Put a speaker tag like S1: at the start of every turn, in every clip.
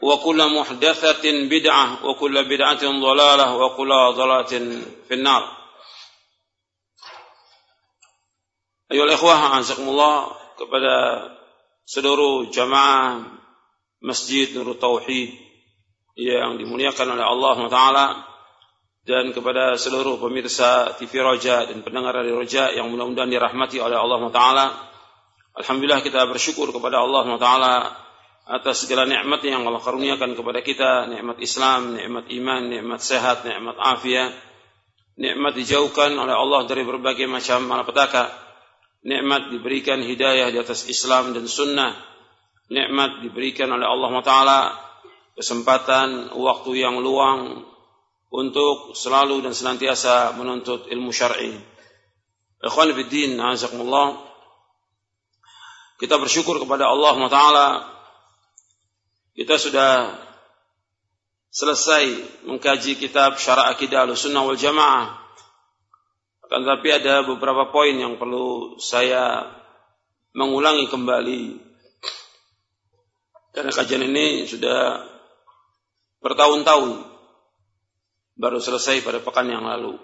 S1: وكل محدثة بدعة وكل بدعة ضلالة وكل ضلالة في النار أيها الإخوة أعزكم الله kepada seluruh jamaah Masjid Nurul Tauhid yang dimuliakan oleh Allah Taala dan kepada seluruh pemirsa TV Roja dan pendengar dari Roja yang mudah-mudahan dirahmati oleh Allah Taala. Alhamdulillah kita bersyukur kepada Allah Taala atas segala nikmat yang Allah karuniakan kepada kita, nikmat Islam, nikmat iman, nikmat sehat, nikmat afiat, nikmat dijauhkan oleh Allah dari berbagai macam malapetaka, nikmat diberikan hidayah di atas Islam dan sunnah, nikmat diberikan oleh Allah Taala. Kesempatan waktu yang luang untuk selalu dan senantiasa menuntut ilmu syar'i. Ikhwan fillah. Kita bersyukur kepada Allah Taala kita sudah selesai mengkaji kitab Syara' Akidah Sunnah wal Jamaah. Akan tetapi ada beberapa poin yang perlu saya mengulangi kembali. Karena kajian ini sudah bertahun-tahun baru selesai pada pekan yang lalu.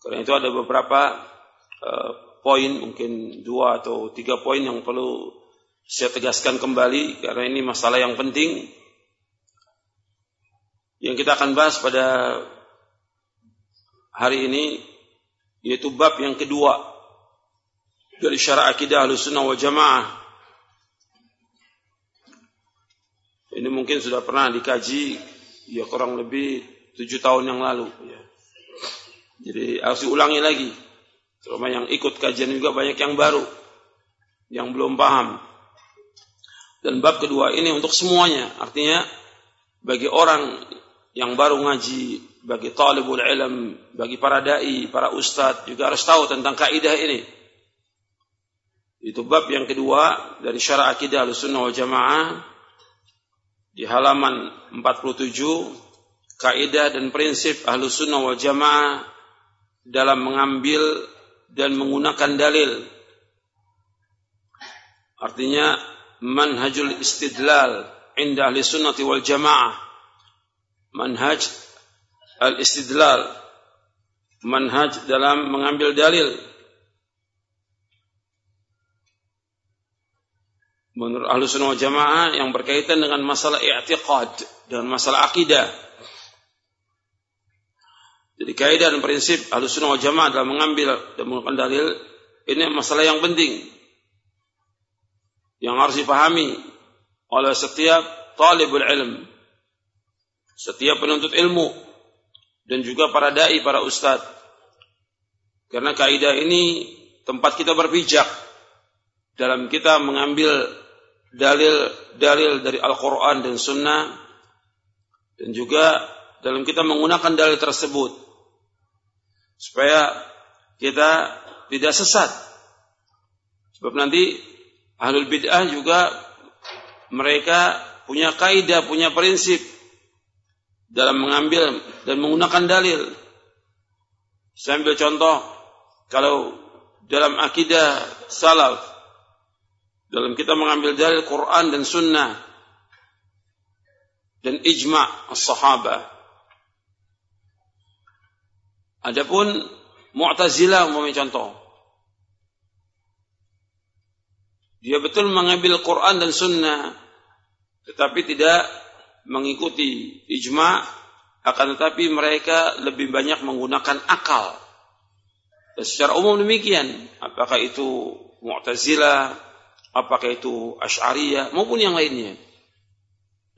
S1: Karena itu ada beberapa uh, poin, mungkin dua atau tiga poin yang perlu saya tegaskan kembali karena ini masalah yang penting. Yang kita akan bahas pada hari ini yaitu bab yang kedua dari syara akidah sunnah wal jamaah. Ini mungkin sudah pernah dikaji ya kurang lebih tujuh tahun yang lalu ya. jadi harus diulangi lagi. Terutama yang ikut kajian juga banyak yang baru yang belum paham dan bab kedua ini untuk semuanya. Artinya bagi orang yang baru ngaji, bagi talibul ilm, bagi para dai, para ustadz juga harus tahu tentang kaidah ini. Itu bab yang kedua dari syara akidah sunnah wal jamaah di halaman 47 kaidah dan prinsip ahlu sunnah wal jamaah dalam mengambil dan menggunakan dalil. Artinya manhajul istidlal inda ahli sunnati wal jamaah. Manhaj al istidlal manhaj dalam mengambil dalil. Menurut ahlu sunnah wal jamaah yang berkaitan dengan masalah i'tiqad dan masalah akidah jadi kaidah dan prinsip ahlu sunnah wal jamaah dalam mengambil dan menggunakan dalil ini masalah yang penting yang harus dipahami oleh setiap talibul ilm, setiap penuntut ilmu, dan juga para dai, para ustadz. Karena kaidah ini tempat kita berpijak dalam kita mengambil dalil-dalil dari Al-Quran dan Sunnah, dan juga dalam kita menggunakan dalil tersebut supaya kita tidak sesat. Sebab nanti Ahlul bid'ah juga mereka punya kaidah, punya prinsip dalam mengambil dan menggunakan dalil. Saya ambil contoh kalau dalam akidah salaf dalam kita mengambil dalil Quran dan sunnah dan ijma' as-sahabah. Adapun Mu'tazilah umpamanya contoh. Dia betul mengambil Quran dan sunnah tetapi tidak mengikuti ijma' akan tetapi mereka lebih banyak menggunakan akal. Dan secara umum demikian, apakah itu Mu'tazilah, apakah itu Asy'ariyah maupun yang lainnya.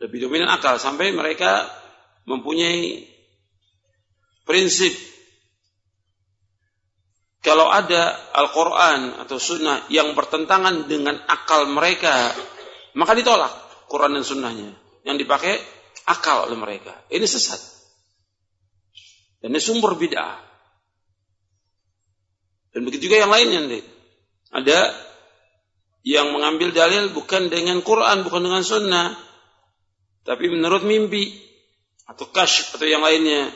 S1: Lebih dominan akal sampai mereka mempunyai prinsip kalau ada Al-Quran atau Sunnah yang bertentangan dengan akal mereka, maka ditolak Quran dan Sunnahnya. Yang dipakai akal oleh mereka. Ini sesat. Dan ini sumber bid'ah. Dan begitu juga yang lainnya. Ada yang mengambil dalil bukan dengan Quran, bukan dengan sunnah, tapi menurut mimpi atau kasyf atau yang lainnya.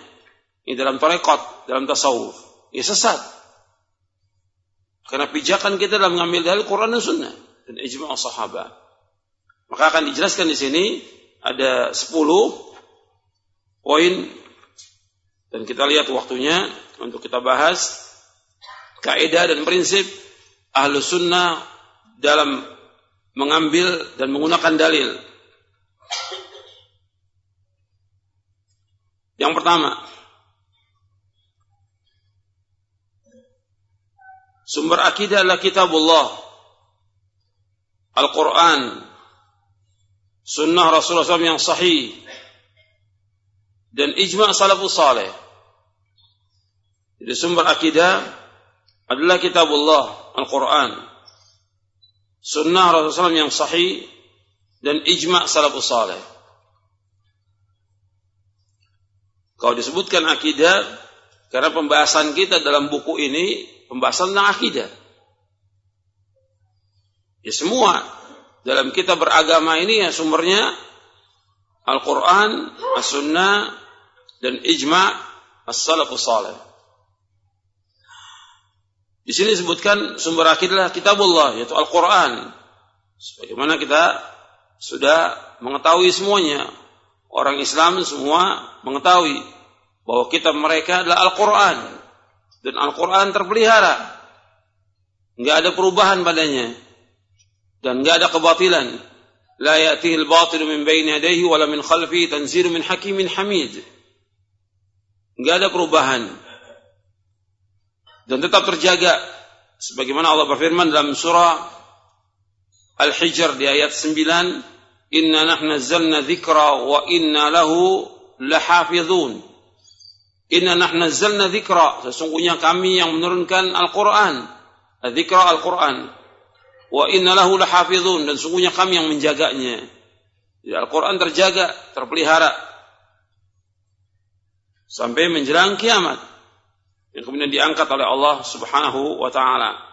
S1: Ini dalam tarekat, dalam tasawuf. Ya sesat. Karena pijakan kita dalam mengambil dalil Quran dan sunnah dan ijma' sahabat. Maka akan dijelaskan di sini ada 10 poin dan kita lihat waktunya untuk kita bahas kaidah dan prinsip ahlu sunnah dalam mengambil dan menggunakan dalil. Yang pertama, sumber akidah adalah kitabullah, Al-Quran, sunnah Rasulullah SAW yang sahih, dan ijma' salafus saleh. Jadi sumber akidah adalah kitabullah, Al-Quran, sunnah Rasulullah SAW yang sahih dan ijma' salafus salih. Kalau disebutkan akidah, karena pembahasan kita dalam buku ini pembahasan tentang akidah. Ya semua dalam kita beragama ini ya sumbernya Al-Quran, As-Sunnah, dan Ijma' As-Salafus Salih. Di sini disebutkan sumber akidah kitabullah yaitu Al-Qur'an. Sebagaimana kita sudah mengetahui semuanya. Orang Islam semua mengetahui bahwa kitab mereka adalah Al-Qur'an dan Al-Qur'an terpelihara. Enggak ada perubahan padanya dan enggak ada kebatilan. La ya'tihi al-batil min bayni yadayhi wala min khalfihi tanzilu min hakimin hamid. Enggak ada perubahan dan tetap terjaga sebagaimana Allah berfirman dalam surah Al-Hijr di ayat 9 Inna nahnu nazzalna dzikra wa inna lahu lahafizun Inna nahnu nazzalna dzikra sesungguhnya kami yang menurunkan Al-Qur'an. Dzikra Al-Qur'an. Wa inna lahu lahafizun. Dan sesungguhnya kami yang menjaganya. Al-Qur'an terjaga terpelihara. Sampai menjelang kiamat. Yang kemudian diangkat oleh Allah Subhanahu wa taala.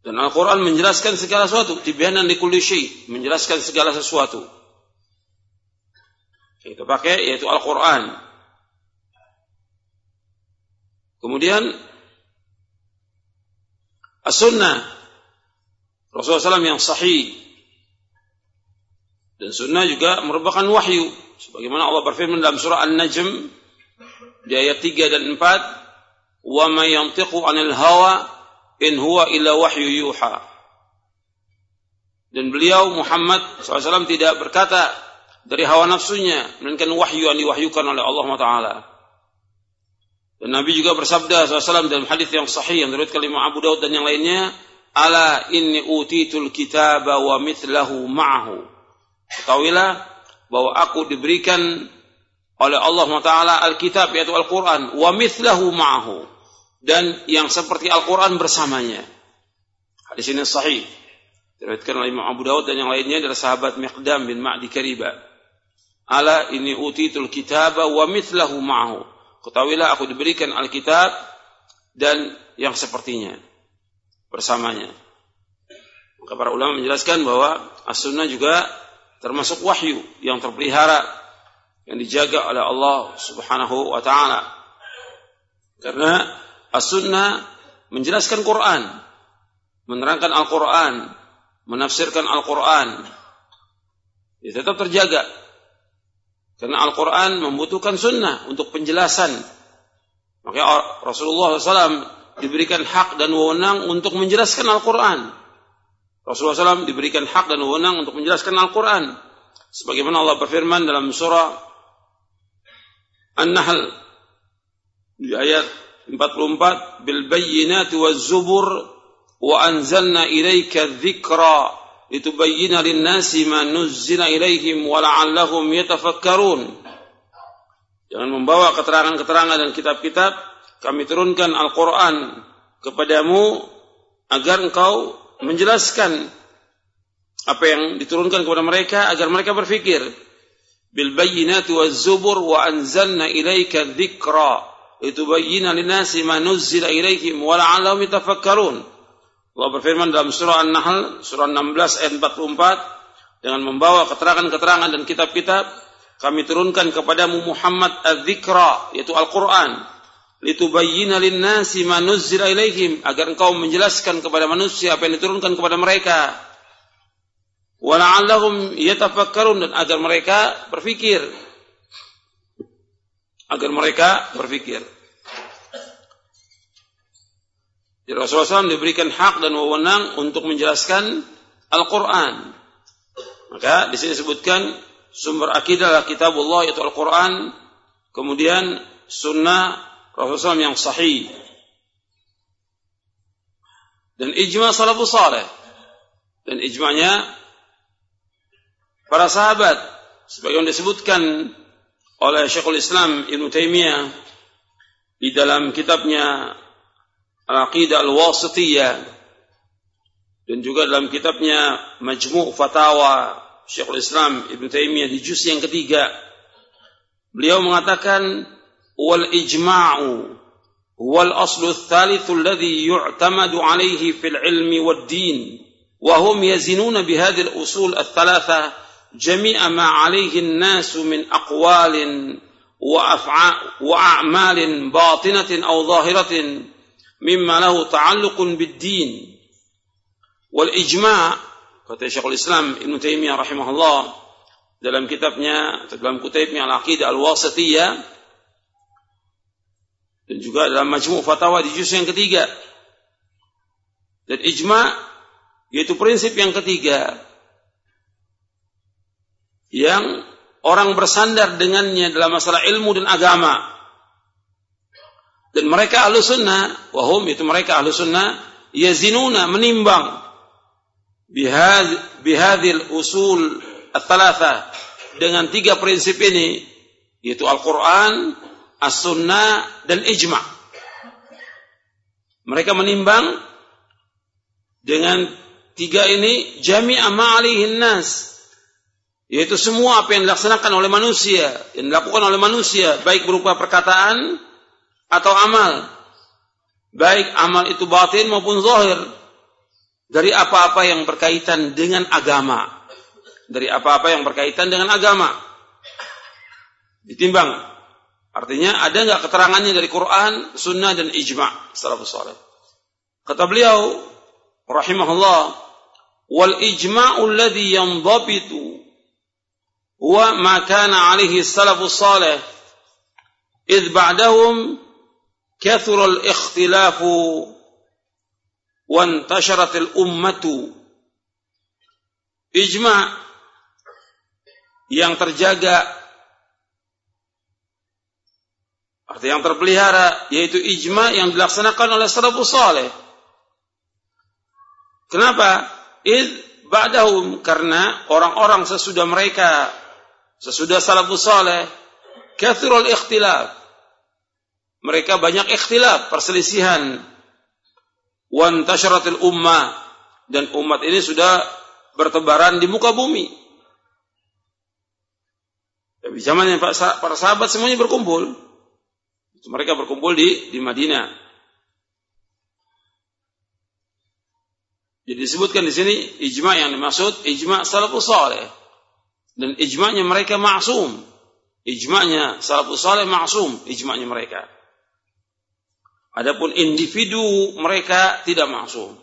S1: Dan Al-Quran menjelaskan segala sesuatu. Tibyanan di kulli Menjelaskan segala sesuatu. Kita pakai yaitu Al-Quran. Kemudian As-Sunnah. Rasulullah SAW yang sahih. Dan Sunnah juga merupakan wahyu. Sebagaimana Allah berfirman dalam surah An-Najm di ayat 3 dan 4 wa ma yantiqu 'anil hawa in huwa illa wahyu yuha dan beliau Muhammad SAW tidak berkata dari hawa nafsunya melainkan wahyu yang diwahyukan oleh Allah Taala dan Nabi juga bersabda SAW dalam hadis yang sahih yang diriwayatkan oleh Abu Daud dan yang lainnya ala inni utitul kitaba wa mithlahu ma'ahu ketahuilah bahwa aku diberikan oleh Allah Taala Alkitab yaitu Al-Quran wa mithlahu ma'ahu dan yang seperti Al-Quran bersamanya. Hadis ini sahih. Diriwayatkan oleh Imam Abu Dawud dan yang lainnya dari sahabat Miqdam bin Ma'di Kariba. Ala ini utitul kitaba wa mithlahu ma'ahu. Ketahuilah aku diberikan Alkitab dan yang sepertinya bersamanya. Maka para ulama menjelaskan bahwa as-sunnah juga termasuk wahyu yang terpelihara yang dijaga oleh Allah Subhanahu wa taala. Karena as-sunnah menjelaskan Quran, menerangkan Al-Quran, menafsirkan Al-Quran. Dia tetap terjaga. Karena Al-Quran membutuhkan sunnah untuk penjelasan. Makanya Rasulullah SAW diberikan hak dan wewenang untuk menjelaskan Al-Quran. Rasulullah SAW diberikan hak dan wewenang untuk menjelaskan Al-Quran. Sebagaimana Allah berfirman dalam surah An-Nahl di ayat 44 bil bayyinati waz zubur wa anzalna ilaika dzikra lin-nasi ma nuzzila ilaihim wa la'allahum yatafakkarun. Jangan membawa keterangan-keterangan dan kitab-kitab. Kami turunkan Al-Qur'an kepadamu agar engkau menjelaskan apa yang diturunkan kepada mereka agar mereka berfikir. Bil bayyinati waz zubur wa anzalna ilaika dzikra. Litubayyana lin-nasi ma nuzzila ilaihim wa la'allahum yatafakkarun Allah berfirman dalam surah An-Nahl surah 16 ayat 44 dengan membawa keterangan-keterangan dan kitab-kitab kami turunkan kepadamu Muhammad az-zikra yaitu Al-Qur'an. Litubayyana lin-nasi ma ilaihim agar engkau menjelaskan kepada manusia apa yang diturunkan kepada mereka. Wa la'allahum yatafakkarun dan agar mereka berfikir. Agar mereka berfikir. Jadi Rasulullah SAW diberikan hak dan wewenang untuk menjelaskan Al-Quran. Maka di sini disebutkan sumber akidah adalah kitabullah yaitu Al-Quran. Kemudian sunnah Rasulullah SAW yang sahih. Dan ijma salafus salih. Dan ijma'nya para sahabat. Sebagaimana disebutkan oleh Syekhul Islam Ibn Taimiyah di dalam kitabnya Al-Aqidah Al-Wasitiyah dan juga dalam kitabnya Majmu' Fatawa Syekhul Islam Ibn Taimiyah di juz yang ketiga beliau mengatakan wal ijma'u wal aslu tsalits alladhi yu'tamadu alayhi fil ilmi wad din wa hum yazinuna bi hadhihi al-usul al-thalatha جميع ما عليه الناس من أقوال وأعمال باطنة أو mimma له تعلق بالدين والإجماع wal kata Syekhul Islam Ibn Taimiyah rahimahullah dalam kitabnya dalam kutipnya Al-Aqidah al wasatiyah dan juga dalam Majmu' fatwa di juz yang ketiga. Dan ijma' yaitu prinsip yang ketiga yang orang bersandar dengannya dalam masalah ilmu dan agama. Dan mereka ahlu sunnah, wahum itu mereka ahlu sunnah, yazinuna menimbang. Bihad, bihadil usul at-thalatha dengan tiga prinsip ini yaitu Al-Quran, As-Sunnah dan Ijma. Mereka menimbang dengan tiga ini jami'a ma'alihin nas. Yaitu semua apa yang dilaksanakan oleh manusia, yang dilakukan oleh manusia, baik berupa perkataan atau amal. Baik amal itu batin maupun zahir. Dari apa-apa yang berkaitan dengan agama. Dari apa-apa yang berkaitan dengan agama. Ditimbang. Artinya ada nggak keterangannya dari Quran, Sunnah dan Ijma' salafus saleh. Kata beliau rahimahullah, wal ijma'u alladhi yandabitu wa ma kana alaihi salafus saleh idh ba'dahum kathura al-ikhtilafu wa intasharat al-ummatu ijma' yang terjaga arti yang terpelihara yaitu ijma yang dilaksanakan oleh salafus saleh. Kenapa? Id ba'dahum karena orang-orang sesudah mereka sesudah salafus saleh kathirul ikhtilaf mereka banyak ikhtilaf, perselisihan. Wan tasyaratil ummah. Dan umat ini sudah bertebaran di muka bumi. Di zaman yang para sahabat semuanya berkumpul. Mereka berkumpul di di Madinah. Jadi disebutkan di sini ijma yang dimaksud ijma salafus saleh dan ijma'nya mereka maksum. Ijma'nya salafus saleh maksum ijma'nya mereka. Adapun individu mereka tidak maksum.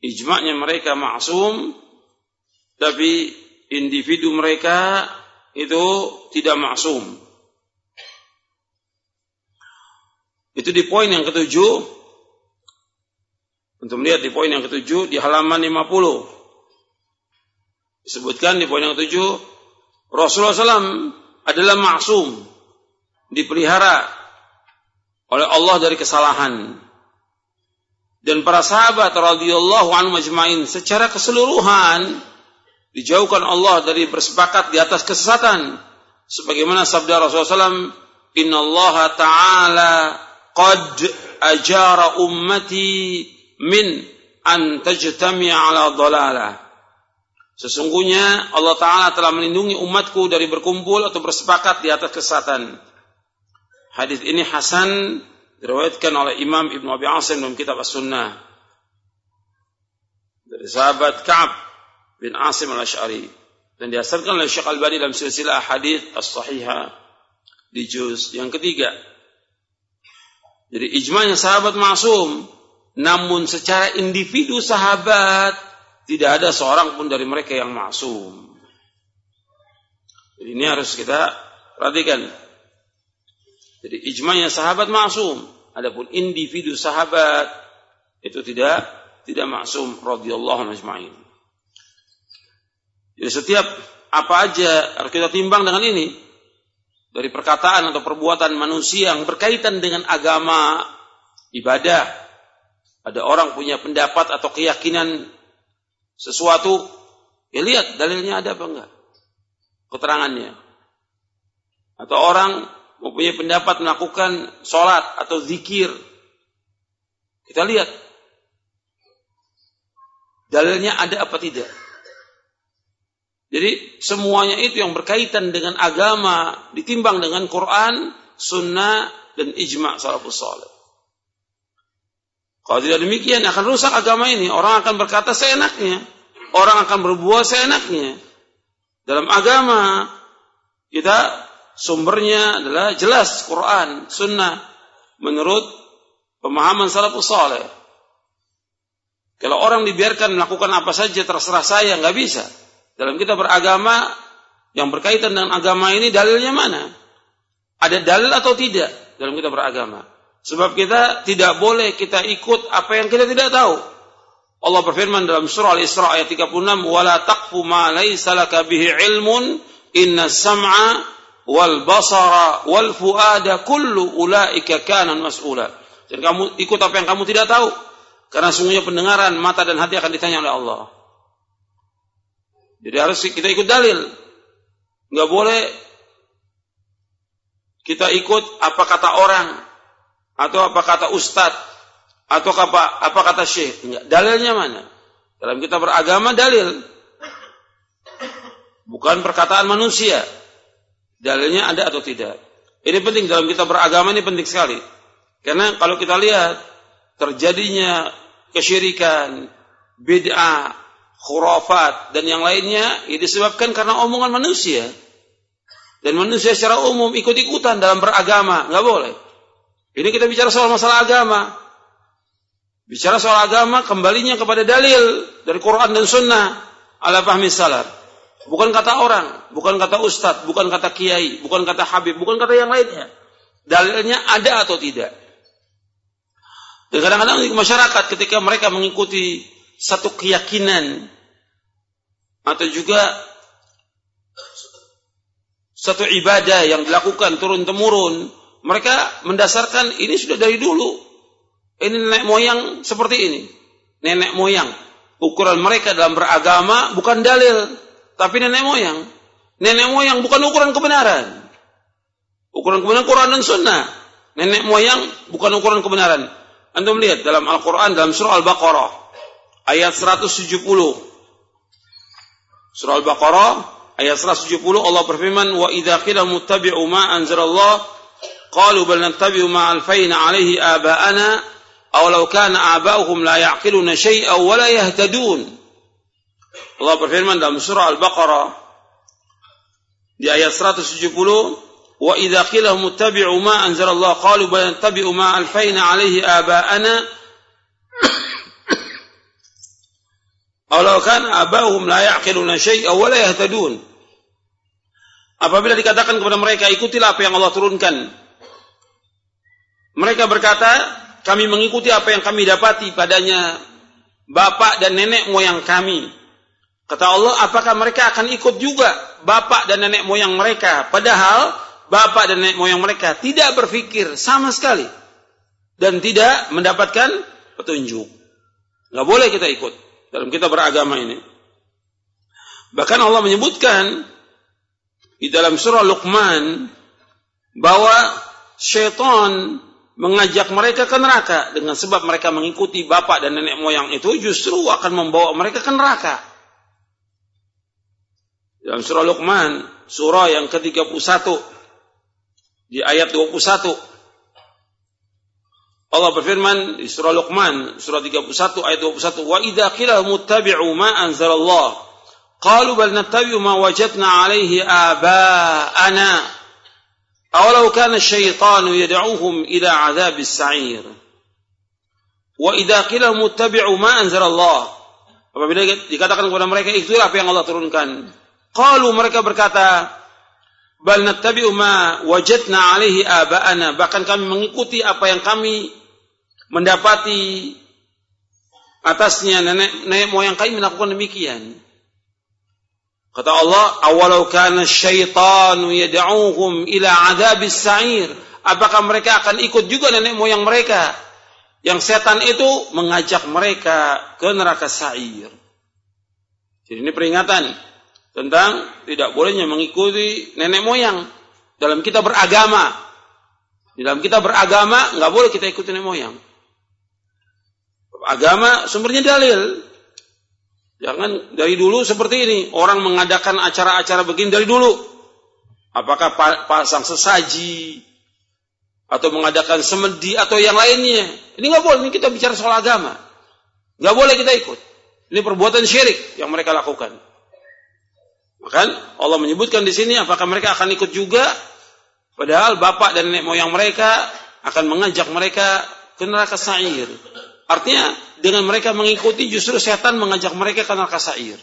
S1: Ijma'nya mereka maksum tapi individu mereka itu tidak maksum. Itu di poin yang ketujuh. Untuk melihat di poin yang ketujuh di halaman 50. Disebutkan di poin yang ketujuh Rasulullah SAW adalah maksum, dipelihara oleh Allah dari kesalahan. Dan para sahabat radhiyallahu anhu majma'in secara keseluruhan dijauhkan Allah dari bersepakat di atas kesesatan. Sebagaimana sabda Rasulullah SAW, Inna Allah Ta'ala qad ajara ummati min an tajtami ala dhalalah. Sesungguhnya Allah Ta'ala telah melindungi umatku dari berkumpul atau bersepakat di atas kesesatan. Hadis ini Hasan diriwayatkan oleh Imam Ibn Abi Asim dalam kitab As-Sunnah. Dari sahabat Ka'ab bin Asim al-Ash'ari. Dan diasarkan oleh Syekh Al-Bani dalam silsilah hadis As-Sahihah di juz yang ketiga. Jadi ijma'nya sahabat masum. Namun secara individu sahabat tidak ada seorang pun dari mereka yang maksum. Jadi ini harus kita perhatikan. Jadi ijma'nya sahabat maksum. Adapun individu sahabat itu tidak tidak maksum radhiyallahu ajma'in. Jadi setiap apa aja harus kita timbang dengan ini dari perkataan atau perbuatan manusia yang berkaitan dengan agama, ibadah. Ada orang punya pendapat atau keyakinan sesuatu, ya lihat dalilnya ada apa enggak. Keterangannya. Atau orang mempunyai pendapat melakukan sholat atau zikir. Kita lihat. Dalilnya ada apa tidak. Jadi semuanya itu yang berkaitan dengan agama ditimbang dengan Quran, sunnah, dan ijma' salafus salih. Kalau tidak demikian akan rusak agama ini. Orang akan berkata seenaknya. Orang akan berbuat seenaknya. Dalam agama kita sumbernya adalah jelas Quran, Sunnah menurut pemahaman salafus saleh. Kalau orang dibiarkan melakukan apa saja terserah saya nggak bisa. Dalam kita beragama yang berkaitan dengan agama ini dalilnya mana? Ada dalil atau tidak dalam kita beragama? Sebab kita tidak boleh kita ikut apa yang kita tidak tahu. Allah berfirman dalam surah Al-Isra ayat 36, "Wala taqfu ma laysa laka bihi ilmun, inna sam'a wal basara wal fuada kullu ulaika kana mas'ula." Dan kamu ikut apa yang kamu tidak tahu. Karena sungguhnya pendengaran, mata dan hati akan ditanya oleh Allah. Jadi harus kita ikut dalil. Enggak boleh kita ikut apa kata orang, atau apa kata ustadz atau apa apa kata syekh enggak dalilnya mana dalam kita beragama dalil bukan perkataan manusia dalilnya ada atau tidak? Ini penting dalam kita beragama ini penting sekali. Karena kalau kita lihat terjadinya kesyirikan bid'ah khurafat dan yang lainnya ini disebabkan karena omongan manusia. Dan manusia secara umum ikut-ikutan dalam beragama nggak boleh. Ini kita bicara soal masalah agama. Bicara soal agama kembalinya kepada dalil dari Quran dan Sunnah. Ala fahmi salaf. Bukan kata orang, bukan kata ustadz, bukan kata kiai, bukan kata habib, bukan kata yang lainnya. Dalilnya ada atau tidak. Dan kadang-kadang di masyarakat ketika mereka mengikuti satu keyakinan atau juga satu ibadah yang dilakukan turun temurun mereka mendasarkan ini sudah dari dulu. Ini nenek moyang seperti ini. Nenek moyang. Ukuran mereka dalam beragama bukan dalil, tapi nenek moyang. Nenek moyang bukan ukuran kebenaran. Ukuran kebenaran Quran dan Sunnah. Nenek moyang bukan ukuran kebenaran. Anda melihat dalam Al-Quran, dalam surah Al-Baqarah. Ayat 170. Surah Al-Baqarah, ayat 170. Allah berfirman, Wa idha qila muttabi'u ma anzirallah, qalu bal nattabi'u ma alfayna alaihi aba'ana, aw law kana aba'uhum la ya'qiluna شَيْئًا wa la. Allah berfirman dalam surah Al-Baqarah di ayat 170 wa idza qila muttabi'u ma anzalallah qalu bal nattabi'u ma alfaina alaihi aba'ana Awalau kan abahum la ya'qiluna syai'a wa la yahtadun. Apabila dikatakan kepada mereka ikutilah apa yang Allah turunkan. Mereka berkata, kami mengikuti apa yang kami dapati padanya bapak dan nenek moyang kami. Kata Allah, apakah mereka akan ikut juga bapak dan nenek moyang mereka? Padahal bapak dan nenek moyang mereka tidak berpikir sama sekali dan tidak mendapatkan petunjuk. Nggak boleh kita ikut dalam kita beragama ini. Bahkan Allah menyebutkan di dalam surah Luqman bahwa syaitan mengajak mereka ke neraka dengan sebab mereka mengikuti bapak dan nenek moyang itu justru akan membawa mereka ke neraka. Dalam surah Luqman, surah yang ke-31. Di ayat 21 Allah berfirman di surah Luqman surah 31 ayat 21 wa idza qila muttabi'u ma anzalallah qalu bal nattabi'u ma wajadna alayhi aba'ana. Awalau kana asyaitanu yad'uhum ila 'adzabis sa'ir. Wa idza qila muttabi'u ma anzalallah. Apabila dikatakan kepada mereka itulah apa yang Allah turunkan qalu mereka berkata bal nattabi'u ma wajadna alaihi aba'ana bahkan kami mengikuti apa yang kami mendapati atasnya nenek, nenek moyang kami melakukan demikian. Kata Allah, awalau kana syaitanu yad'uhum ila adzabis sa'ir. Apakah mereka akan ikut juga nenek moyang mereka? Yang setan itu mengajak mereka ke neraka sa'ir. Jadi ini peringatan tentang tidak bolehnya mengikuti nenek moyang dalam kita beragama. Di dalam kita beragama nggak boleh kita ikuti nenek moyang agama sumbernya dalil. Jangan dari dulu seperti ini. Orang mengadakan acara-acara begini dari dulu. Apakah pasang sesaji atau mengadakan semedi atau yang lainnya. Ini nggak boleh. Ini kita bicara soal agama. Nggak boleh kita ikut. Ini perbuatan syirik yang mereka lakukan. Maka Allah menyebutkan di sini apakah mereka akan ikut juga padahal bapak dan nenek moyang mereka akan mengajak mereka ke neraka sa'ir. Artinya dengan mereka mengikuti justru setan mengajak mereka ke neraka sair.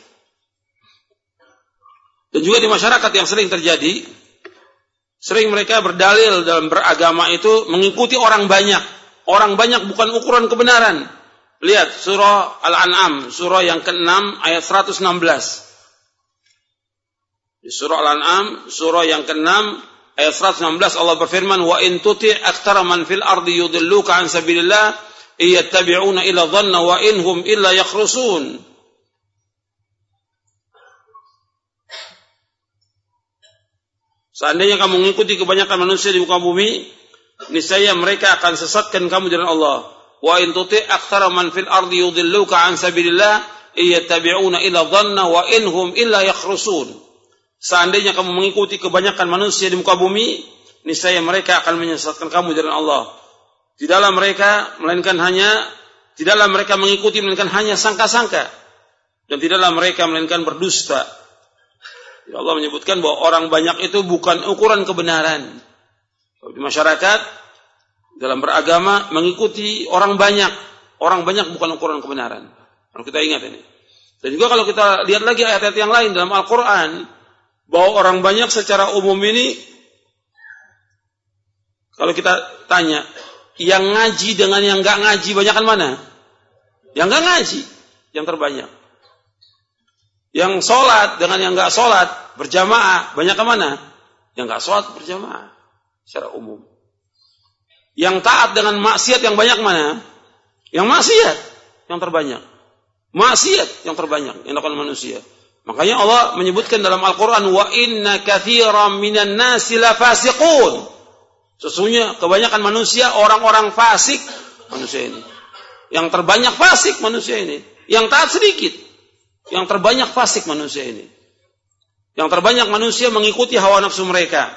S1: Dan juga di masyarakat yang sering terjadi, sering mereka berdalil dalam beragama itu mengikuti orang banyak. Orang banyak bukan ukuran kebenaran. Lihat surah Al-An'am, surah yang ke-6 ayat 116. Di surah Al-An'am, surah yang ke-6 ayat 116 Allah berfirman, "Wa in tuti' aktsara man fil ardi yudilluka an sabilillah" iyattabi'una ila dhanna wa inhum illa yakhrusun. Seandainya kamu mengikuti kebanyakan manusia di muka bumi, niscaya mereka akan sesatkan kamu dari Allah. Wa in tuti' aktsara man fil ardi yudilluka an sabilillah iyattabi'una ila dhanna wa inhum illa yakhrusun. Seandainya kamu mengikuti kebanyakan manusia di muka bumi, niscaya mereka akan menyesatkan kamu dari Allah. Tidaklah mereka melainkan hanya tidaklah mereka mengikuti melainkan hanya sangka-sangka dan tidaklah mereka melainkan berdusta. Allah menyebutkan bahwa orang banyak itu bukan ukuran kebenaran. Di masyarakat dalam beragama mengikuti orang banyak, orang banyak bukan ukuran kebenaran. Kalau kita ingat ini. Dan juga kalau kita lihat lagi ayat-ayat yang lain dalam Al-Quran, bahwa orang banyak secara umum ini, kalau kita tanya, yang ngaji dengan yang nggak ngaji banyak kan mana? Yang nggak ngaji, yang terbanyak. Yang sholat dengan yang nggak sholat berjamaah banyak ke mana? Yang nggak sholat berjamaah secara umum. Yang taat dengan maksiat yang banyak mana? Yang maksiat yang terbanyak. Maksiat yang terbanyak yang dilakukan manusia. Makanya Allah menyebutkan dalam Al-Quran, wa inna kathiran minan nasi. Sesungguhnya kebanyakan manusia orang-orang fasik manusia ini. Yang terbanyak fasik manusia ini. Yang taat sedikit. Yang terbanyak fasik manusia ini. Yang terbanyak manusia mengikuti hawa nafsu mereka.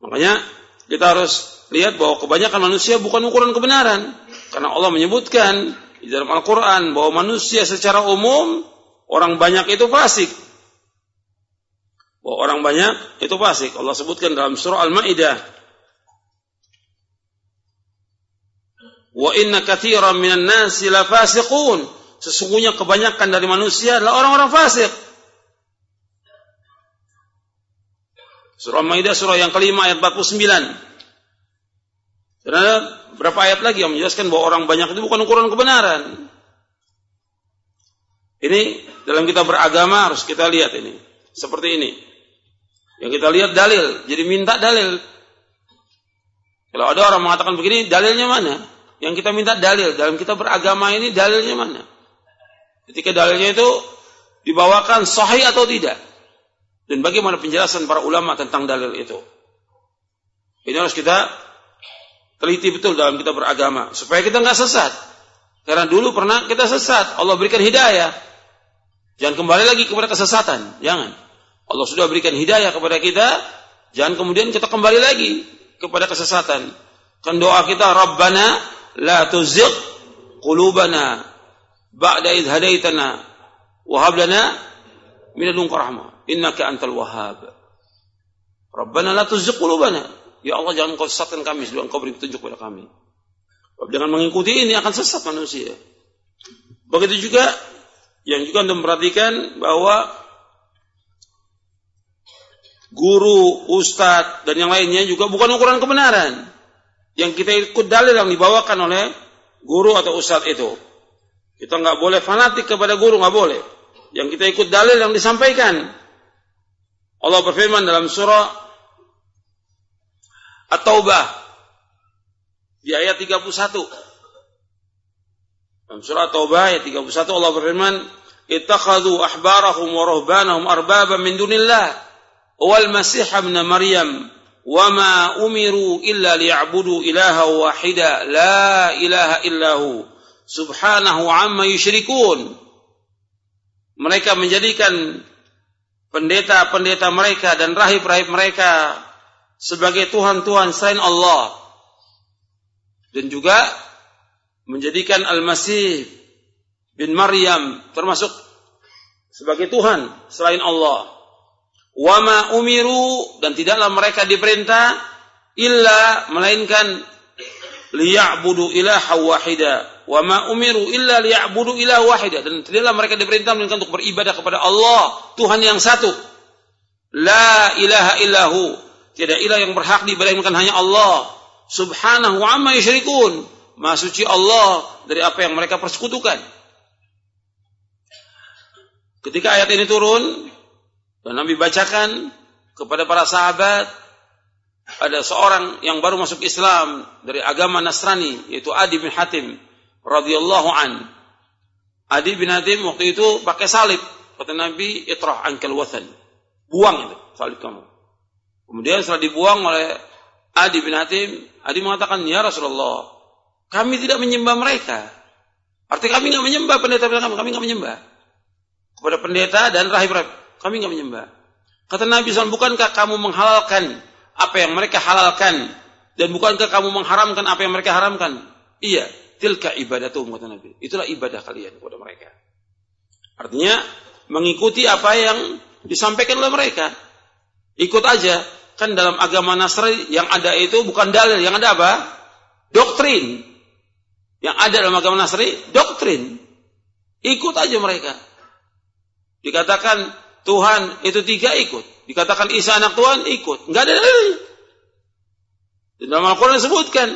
S1: Makanya kita harus lihat bahwa kebanyakan manusia bukan ukuran kebenaran. Karena Allah menyebutkan di dalam Al-Quran bahwa manusia secara umum orang banyak itu fasik. Bahwa orang banyak itu fasik. Allah sebutkan dalam surah Al-Maidah. Wa inna katsiran minan nasi la fasiqun. Sesungguhnya kebanyakan dari manusia adalah orang-orang fasik. Surah Al-Maidah surah yang kelima ayat 49. Dan ada berapa ayat lagi yang menjelaskan bahwa orang banyak itu bukan ukuran kebenaran. Ini dalam kita beragama harus kita lihat ini. Seperti ini. Yang kita lihat dalil. Jadi minta dalil. Kalau ada orang mengatakan begini, dalilnya mana? Yang kita minta dalil. Dalam kita beragama ini dalilnya mana? Ketika dalilnya itu dibawakan sahih atau tidak. Dan bagaimana penjelasan para ulama tentang dalil itu. Ini harus kita teliti betul dalam kita beragama. Supaya kita nggak sesat. Karena dulu pernah kita sesat. Allah berikan hidayah. Jangan kembali lagi kepada kesesatan. Jangan. Allah sudah berikan hidayah kepada kita. Jangan kemudian kita kembali lagi kepada kesesatan. Kan doa kita, Rabbana la tuzigh qulubana ba'da idh hadaitana wa hab lana min ladunka rahmah innaka antal wahhab. Rabbana la tuzigh qulubana. Ya Allah jangan kau sesatkan kami sebelum engkau beri petunjuk kepada kami. Dengan mengikuti ini akan sesat manusia. Begitu juga yang juga anda memperhatikan bahwa guru, ustadz, dan yang lainnya juga bukan ukuran kebenaran. Yang kita ikut dalil yang dibawakan oleh guru atau ustadz itu. Kita nggak boleh fanatik kepada guru, nggak boleh. Yang kita ikut dalil yang disampaikan. Allah berfirman dalam surah At-Taubah di ayat 31. Dalam surah Taubah ayat 31 Allah berfirman, "Ittakhadhu ahbarahum wa ruhbanahum arbaba min dunillah wal masih ibn Maryam wa ma umiru illa liya'budu ilaha wahida la ilaha illahu subhanahu amma yusyrikun." Mereka menjadikan pendeta-pendeta mereka dan rahib-rahib mereka sebagai tuhan-tuhan selain Allah dan juga menjadikan Al-Masih bin Maryam termasuk sebagai Tuhan selain Allah. Wama umiru dan tidaklah mereka diperintah illa melainkan liya'budu ilaha wahida Wa ma umiru illa liya'budu ilah wahida. Dan tidaklah mereka diperintah melainkan untuk beribadah kepada Allah, Tuhan yang satu. La ilaha illahu. Tidak ilah yang berhak diibadahkan hanya Allah. Subhanahu amma yusyrikun. Maha suci Allah dari apa yang mereka persekutukan. Ketika ayat ini turun dan Nabi bacakan kepada para sahabat ada seorang yang baru masuk Islam dari agama Nasrani yaitu Adi bin Hatim radhiyallahu an. Adi bin Hatim waktu itu pakai salib. Kata Nabi, itrah angkel wathan. Buang itu salib kamu. Kemudian setelah dibuang oleh Adi bin Hatim, Adi mengatakan, Ya Rasulullah, kami tidak menyembah mereka. Artinya kami nggak menyembah pendeta-pendeta kami, kami nggak menyembah. Kepada pendeta dan rahib-rahib, kami nggak menyembah. Kata Nabi SAW, bukankah kamu menghalalkan apa yang mereka halalkan? Dan bukankah kamu mengharamkan apa yang mereka haramkan? Iya. Tilka ibadatuhum kata Nabi. Itulah ibadah kalian kepada mereka. Artinya mengikuti apa yang disampaikan oleh mereka. Ikut aja. Kan dalam agama Nasrani yang ada itu bukan dalil, yang ada apa? Doktrin. Yang ada dalam agama Nasrani doktrin. Ikut aja mereka. Dikatakan Tuhan itu tiga ikut. Dikatakan Isa anak Tuhan ikut. Enggak ada dalil. Dalam Al-Quran disebutkan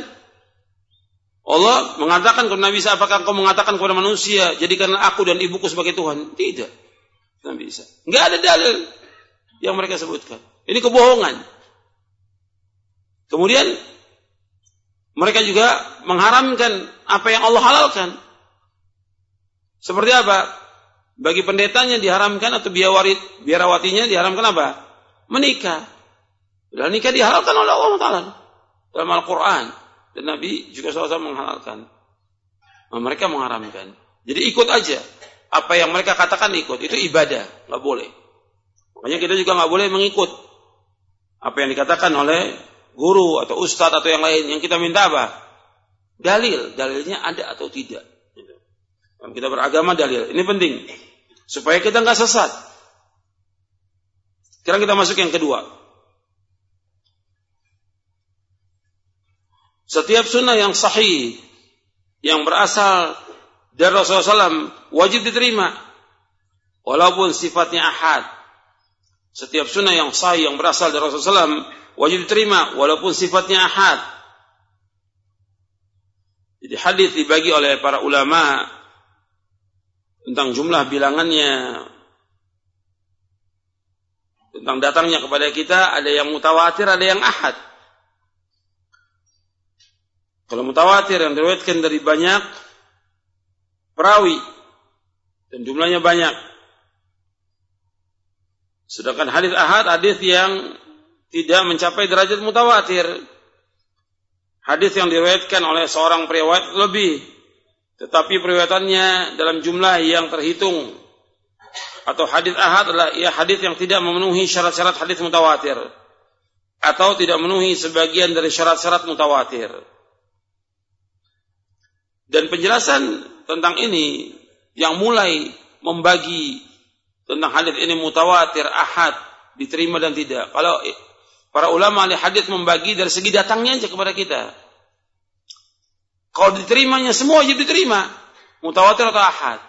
S1: Allah mengatakan kepada Nabi Isa, apakah engkau mengatakan kepada manusia, jadikanlah aku dan ibuku sebagai Tuhan? Tidak. Nabi Isa. Enggak ada dalil yang mereka sebutkan. Ini kebohongan. Kemudian mereka juga mengharamkan apa yang Allah halalkan. Seperti apa? Bagi pendetanya diharamkan atau biawarit, biarawatinya diharamkan apa? Menikah. Dan nikah dihalalkan oleh Allah Taala dalam Al-Quran. Dan Nabi juga SAW menghalalkan. Nah, mereka mengharamkan. Jadi ikut aja. Apa yang mereka katakan ikut. Itu ibadah. Nggak boleh. Makanya kita juga nggak boleh mengikut. Apa yang dikatakan oleh guru atau ustadz atau yang lain. Yang kita minta apa? Dalil. Dalilnya ada atau tidak. Gitu. kita beragama dalil. Ini penting. Supaya kita nggak sesat. Sekarang kita masuk yang kedua. Setiap sunnah yang sahih yang berasal dari Rasulullah SAW wajib diterima walaupun sifatnya ahad. Setiap sunnah yang sahih yang berasal dari Rasulullah SAW wajib diterima walaupun sifatnya ahad. Jadi hadis dibagi oleh para ulama tentang jumlah bilangannya tentang datangnya kepada kita ada yang mutawatir ada yang ahad. Kalau mutawatir yang diriwayatkan dari banyak perawi dan jumlahnya banyak. Sedangkan hadis ahad hadis yang tidak mencapai derajat mutawatir. Hadis yang diriwayatkan oleh seorang periwayat lebih tetapi periwayatannya dalam jumlah yang terhitung atau hadis ahad adalah ya hadis yang tidak memenuhi syarat-syarat hadis mutawatir atau tidak memenuhi sebagian dari syarat-syarat mutawatir. Dan penjelasan tentang ini yang mulai membagi tentang hadis ini mutawatir, ahad, diterima dan tidak. Kalau para ulama ahli hadis membagi dari segi datangnya aja kepada kita. Kalau diterimanya semua wajib diterima, mutawatir atau ahad.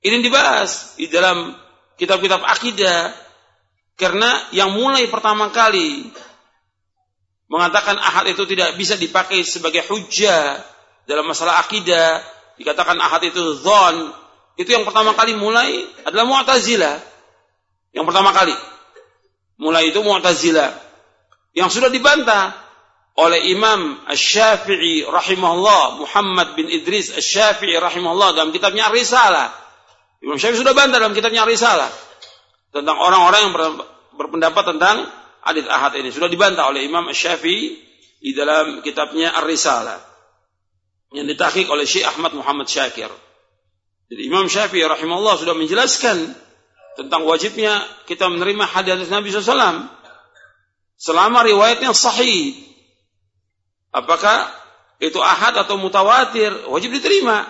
S1: Ini dibahas di dalam kitab-kitab akidah karena yang mulai pertama kali mengatakan ahad itu tidak bisa dipakai sebagai hujah dalam masalah akidah dikatakan ahad itu zon itu yang pertama kali mulai adalah Mu'tazilah. Yang pertama kali mulai itu Mu'tazilah yang sudah dibantah oleh Imam Asy-Syafi'i rahimahullah Muhammad bin Idris Asy-Syafi'i rahimahullah dalam kitabnya Risalah. Imam Syafi'i sudah bantah dalam kitabnya Risalah tentang orang-orang yang berpendapat tentang hadis ahad ini sudah dibantah oleh Imam Asy-Syafi'i di dalam kitabnya Ar-Risalah yang ditahqiq oleh Syekh Ahmad Muhammad Syakir. Jadi Imam Syafi'i rahimahullah sudah menjelaskan tentang wajibnya kita menerima hadis Nabi SAW selama riwayatnya sahih. Apakah itu ahad atau mutawatir wajib diterima.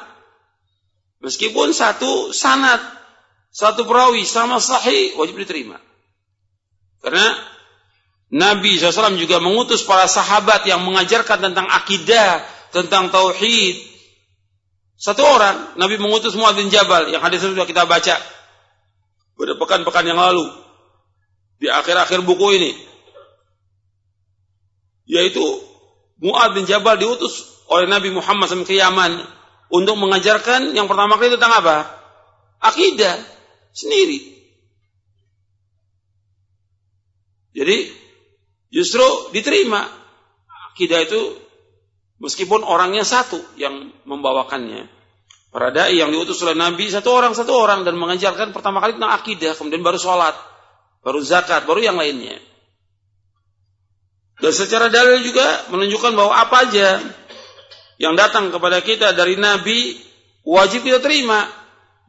S1: Meskipun satu sanad, satu perawi sama sahih wajib diterima. Karena Nabi SAW juga mengutus para sahabat yang mengajarkan tentang akidah, tentang tauhid. Satu orang Nabi mengutus Muadz bin Jabal yang hadis sudah kita baca pada pekan-pekan yang lalu di akhir-akhir buku ini yaitu Muadz bin Jabal diutus oleh Nabi Muhammad SAW ke Yaman untuk mengajarkan yang pertama kali tentang apa? Akidah sendiri. Jadi justru diterima akidah itu Meskipun orangnya satu yang membawakannya. Para dai yang diutus oleh Nabi satu orang satu orang dan mengajarkan pertama kali tentang akidah, kemudian baru sholat, baru zakat, baru yang lainnya. Dan secara dalil juga menunjukkan bahwa apa aja yang datang kepada kita dari Nabi wajib kita terima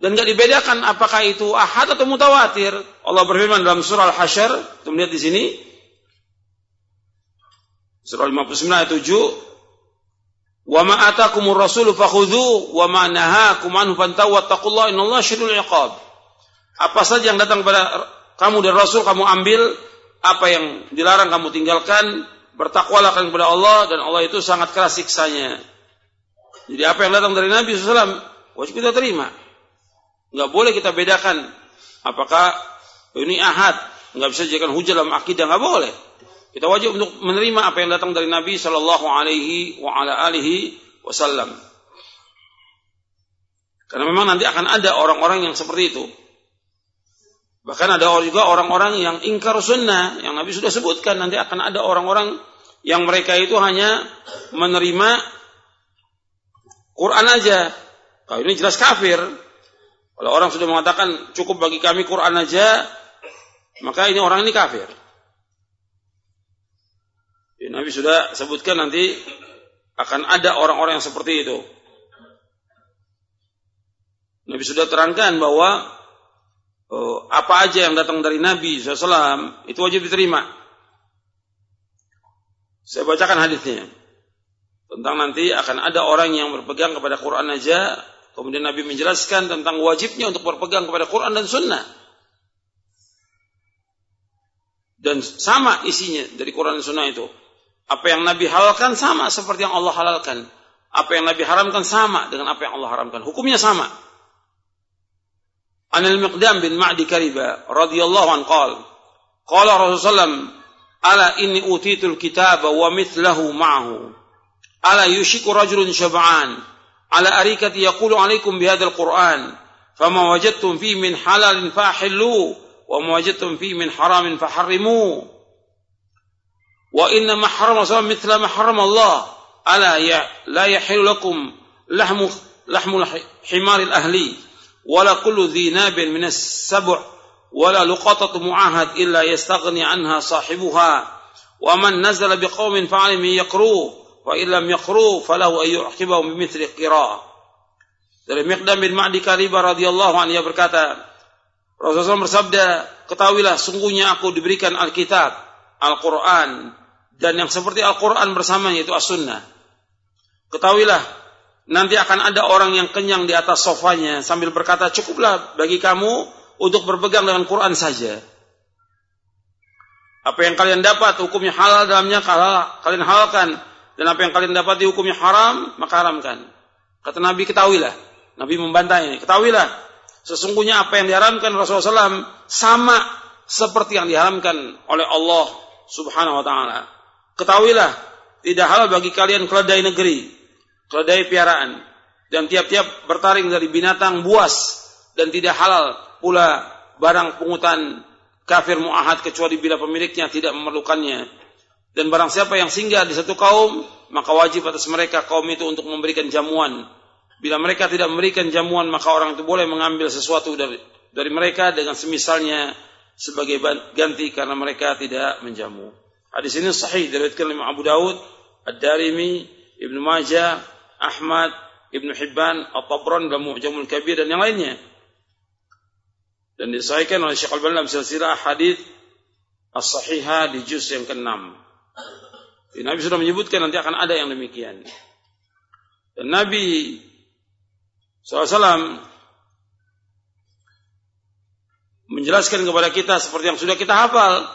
S1: dan nggak dibedakan apakah itu ahad atau mutawatir. Allah berfirman dalam surah Al-Hasyr, kita melihat di sini surah 59 ayat 7 Wa ma atakumur rasulu fakhudhu wa ma nahakum anhu fantahu wattaqullaha innallaha syadidul iqab. Apa saja yang datang kepada kamu dari Rasul kamu ambil, apa yang dilarang kamu tinggalkan, bertakwalah kepada Allah dan Allah itu sangat keras siksanya. Jadi apa yang datang dari Nabi SAW wajib kita terima. Enggak boleh kita bedakan apakah ini ahad, enggak bisa dijadikan hujah dalam akidah, enggak boleh. Kita wajib untuk menerima apa yang datang dari Nabi Shallallahu Alaihi wa ala alihi Wasallam. Karena memang nanti akan ada orang-orang yang seperti itu. Bahkan ada juga orang-orang yang ingkar sunnah yang Nabi sudah sebutkan nanti akan ada orang-orang yang mereka itu hanya menerima Quran aja. Kalau ini jelas kafir. Kalau orang sudah mengatakan cukup bagi kami Quran aja, maka ini orang ini kafir. Nabi sudah sebutkan nanti akan ada orang-orang yang seperti itu. Nabi sudah terangkan bahwa oh, apa aja yang datang dari Nabi SAW itu wajib diterima. Saya bacakan hadisnya tentang nanti akan ada orang yang berpegang kepada Quran aja, kemudian Nabi menjelaskan tentang wajibnya untuk berpegang kepada Quran dan Sunnah. Dan sama isinya dari Quran dan Sunnah itu. Apa yang Nabi halalkan sama seperti yang Allah halalkan. Apa yang Nabi haramkan sama dengan apa yang Allah haramkan. Hukumnya sama. Anil Miqdam bin Ma'di Kariba radhiyallahu an qal. Qala Rasulullah ala inni utitul kitaba wa mithlahu ma'ahu. Ala yushiku rajulun syaba'an. ala arikati yaqulu alaikum bihadal Qur'an fama wajadtum fi min halalin fahillu wa ma wajadtum fi min haramin faharrimu. وإنما حرم صلى مثل ما حرم الله. ألا لا يحل لكم لحم لحم حمار الأهلي ولا كل ذي ناب من السبع ولا لقطة معاهد إلا يستغني عنها صاحبها. ومن نزل بقوم فعلم يقروه وإن لم يقروه فله أن يعقبهم بمثل قراءة. Dari Miqdam bin Ma'di Kariba radhiyallahu anhu berkata Rasulullah bersabda, ketahuilah sungguhnya aku diberikan Alkitab, Al-Quran, dan yang seperti Al-Quran bersama yaitu As-Sunnah. Ketahuilah, nanti akan ada orang yang kenyang di atas sofanya sambil berkata, cukuplah bagi kamu untuk berpegang dengan Quran saja. Apa yang kalian dapat hukumnya halal dalamnya kalian halalkan. Dan apa yang kalian dapat hukumnya haram, maka haramkan. Kata Nabi, ketahuilah. Nabi membantah ini. Ketahuilah, Sesungguhnya apa yang diharamkan Rasulullah SAW sama seperti yang diharamkan oleh Allah Subhanahu wa taala. Ketahuilah, tidak halal bagi kalian keledai negeri, keledai piaraan dan tiap-tiap bertaring dari binatang buas dan tidak halal pula barang pungutan kafir muahad kecuali bila pemiliknya tidak memerlukannya. Dan barang siapa yang singgah di satu kaum, maka wajib atas mereka kaum itu untuk memberikan jamuan Bila mereka tidak memberikan jamuan maka orang itu boleh mengambil sesuatu dari dari mereka dengan semisalnya sebagai ganti karena mereka tidak menjamu. Hadis ini sahih diriwayatkan oleh Abu Daud, Ad-Darimi, Ibnu Majah, Ahmad, Ibnu Hibban, At-Tabran dalam Mu'jamul Kabir dan yang lainnya. Dan disahihkan oleh Syekh Al-Albani dalam silsilah hadis as-sahihah di juz yang ke-6. Nabi sudah menyebutkan nanti akan ada yang demikian. Dan Nabi SAW menjelaskan kepada kita seperti yang sudah kita hafal.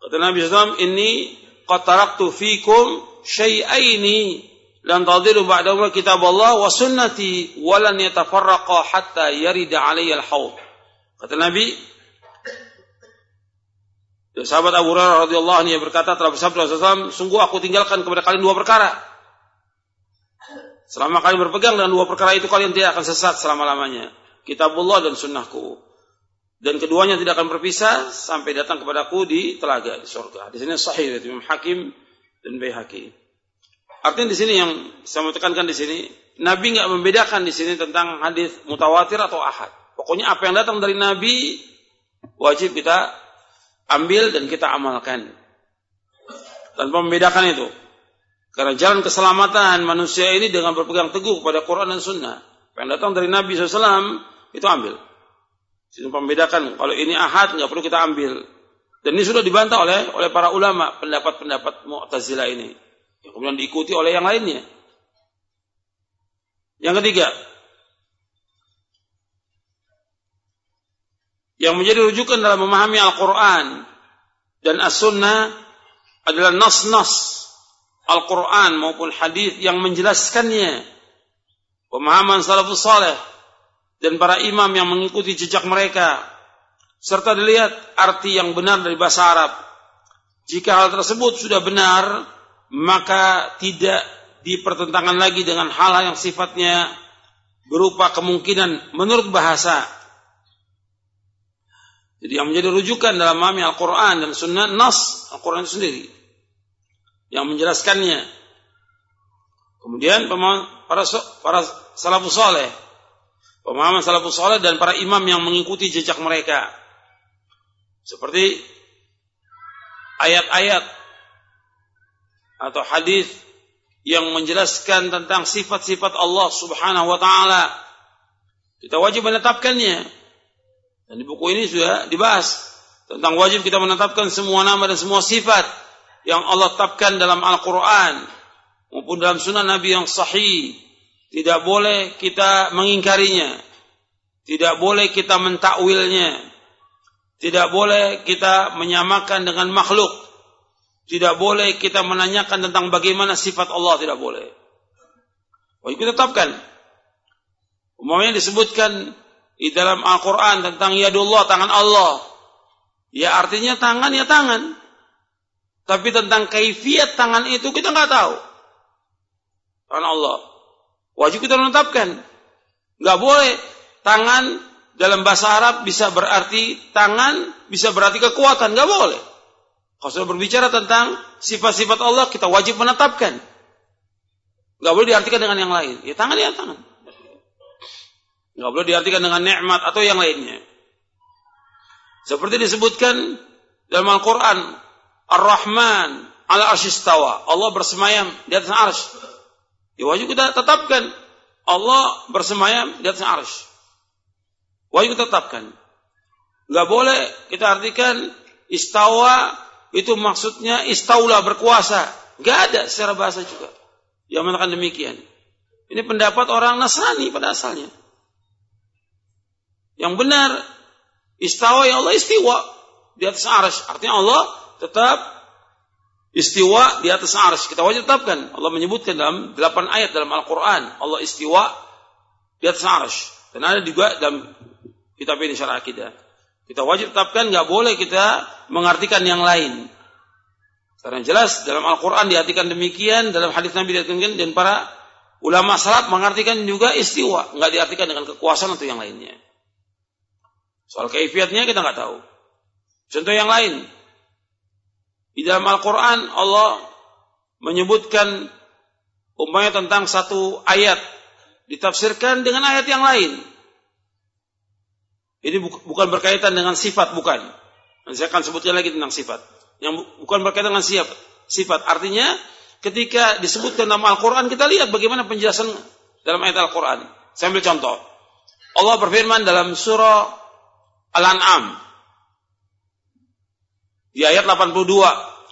S1: Kata Nabi SAW, ini qataraktu fikum syai'aini lan tadiru ba'dahuma kitab Allah wa sunnati wa lan yatafarraqa hatta yarida alayya al-hawd. Kata Nabi, sahabat Abu Hurairah radhiyallahu anhu berkata telah bersabda Rasulullah sungguh aku tinggalkan kepada kalian dua perkara. Selama kalian berpegang dengan dua perkara itu kalian tidak akan sesat selama-lamanya. Kitabullah dan sunnahku. Dan keduanya tidak akan berpisah sampai datang kepadaku di telaga di surga. Di sini sahih dari Imam Hakim dan Baihaqi. Artinya di sini yang saya mau tekankan di sini, Nabi nggak membedakan di sini tentang hadis mutawatir atau ahad. Pokoknya apa yang datang dari Nabi wajib kita ambil dan kita amalkan. Tanpa membedakan itu. Karena jalan keselamatan manusia ini dengan berpegang teguh pada Quran dan Sunnah. Yang datang dari Nabi SAW itu ambil. Sini membedakan kalau ini ahad nggak perlu kita ambil. Dan ini sudah dibantah oleh oleh para ulama pendapat-pendapat Mu'tazilah ini. Yang kemudian diikuti oleh yang lainnya. Yang ketiga, yang menjadi rujukan dalam memahami Al-Quran dan As-Sunnah adalah nas-nas Al-Quran maupun hadis yang menjelaskannya. Pemahaman salafus saleh dan para imam yang mengikuti jejak mereka. Serta dilihat arti yang benar dari bahasa Arab. Jika hal tersebut sudah benar, maka tidak dipertentangkan lagi dengan hal-hal yang sifatnya berupa kemungkinan menurut bahasa. Jadi yang menjadi rujukan dalam memahami Al-Quran dan Sunnah, Nas Al-Quran itu sendiri yang menjelaskannya. Kemudian para para salafus saleh, pemahaman salafus saleh dan para imam yang mengikuti jejak mereka. Seperti ayat-ayat atau hadis yang menjelaskan tentang sifat-sifat Allah Subhanahu wa taala. Kita wajib menetapkannya. Dan di buku ini sudah dibahas tentang wajib kita menetapkan semua nama dan semua sifat yang Allah tetapkan dalam Al-Quran maupun dalam sunnah Nabi yang sahih. Tidak boleh kita mengingkarinya. Tidak boleh kita mentakwilnya. Tidak boleh kita menyamakan dengan makhluk. Tidak boleh kita menanyakan tentang bagaimana sifat Allah. Tidak boleh. Wajib kita tetapkan. Umumnya disebutkan di dalam Al-Quran tentang yadullah, tangan Allah. Ya artinya tangan ya tangan. Tapi tentang kaifiat tangan itu kita nggak tahu. Tangan Allah. Wajib kita menetapkan. Nggak boleh tangan dalam bahasa Arab bisa berarti tangan, bisa berarti kekuatan, nggak boleh. Kalau sudah berbicara tentang sifat-sifat Allah, kita wajib menetapkan. Nggak boleh diartikan dengan yang lain. Ya tangan ya tangan. Nggak boleh diartikan dengan nikmat atau yang lainnya. Seperti disebutkan dalam Al-Quran, Ar-Rahman ala arsyistawa. Allah bersemayam di atas arsh. Ya wajib kita tetapkan. Allah bersemayam di atas arsh. Wajib tetapkan. Gak boleh kita artikan istawa itu maksudnya istaula berkuasa. Gak ada secara bahasa juga. Yang mengatakan demikian. Ini pendapat orang Nasrani pada asalnya. Yang benar, istawa ya Allah istiwa di atas aras. Artinya Allah tetap istiwa di atas aras. Kita wajib tetapkan. Allah menyebutkan dalam delapan ayat dalam Al-Quran. Allah istiwa di atas aras. Dan ada juga dalam kitab ini syarah akidah. Kita wajib tetapkan nggak boleh kita mengartikan yang lain. Karena jelas dalam Al-Quran diartikan demikian, dalam hadis Nabi diartikan dan para ulama salaf mengartikan juga istiwa, nggak diartikan dengan kekuasaan atau yang lainnya. Soal kaifiatnya kita nggak tahu. Contoh yang lain, di dalam Al-Quran Allah menyebutkan umpamanya tentang satu ayat ditafsirkan dengan ayat yang lain. Ini bukan berkaitan dengan sifat, bukan. Dan saya akan sebutkan lagi tentang sifat. Yang bukan berkaitan dengan siap, sifat. Artinya, ketika disebutkan nama Al-Quran, kita lihat bagaimana penjelasan dalam ayat Al-Quran. Saya ambil contoh. Allah berfirman dalam surah Al-An'am. Di ayat 82.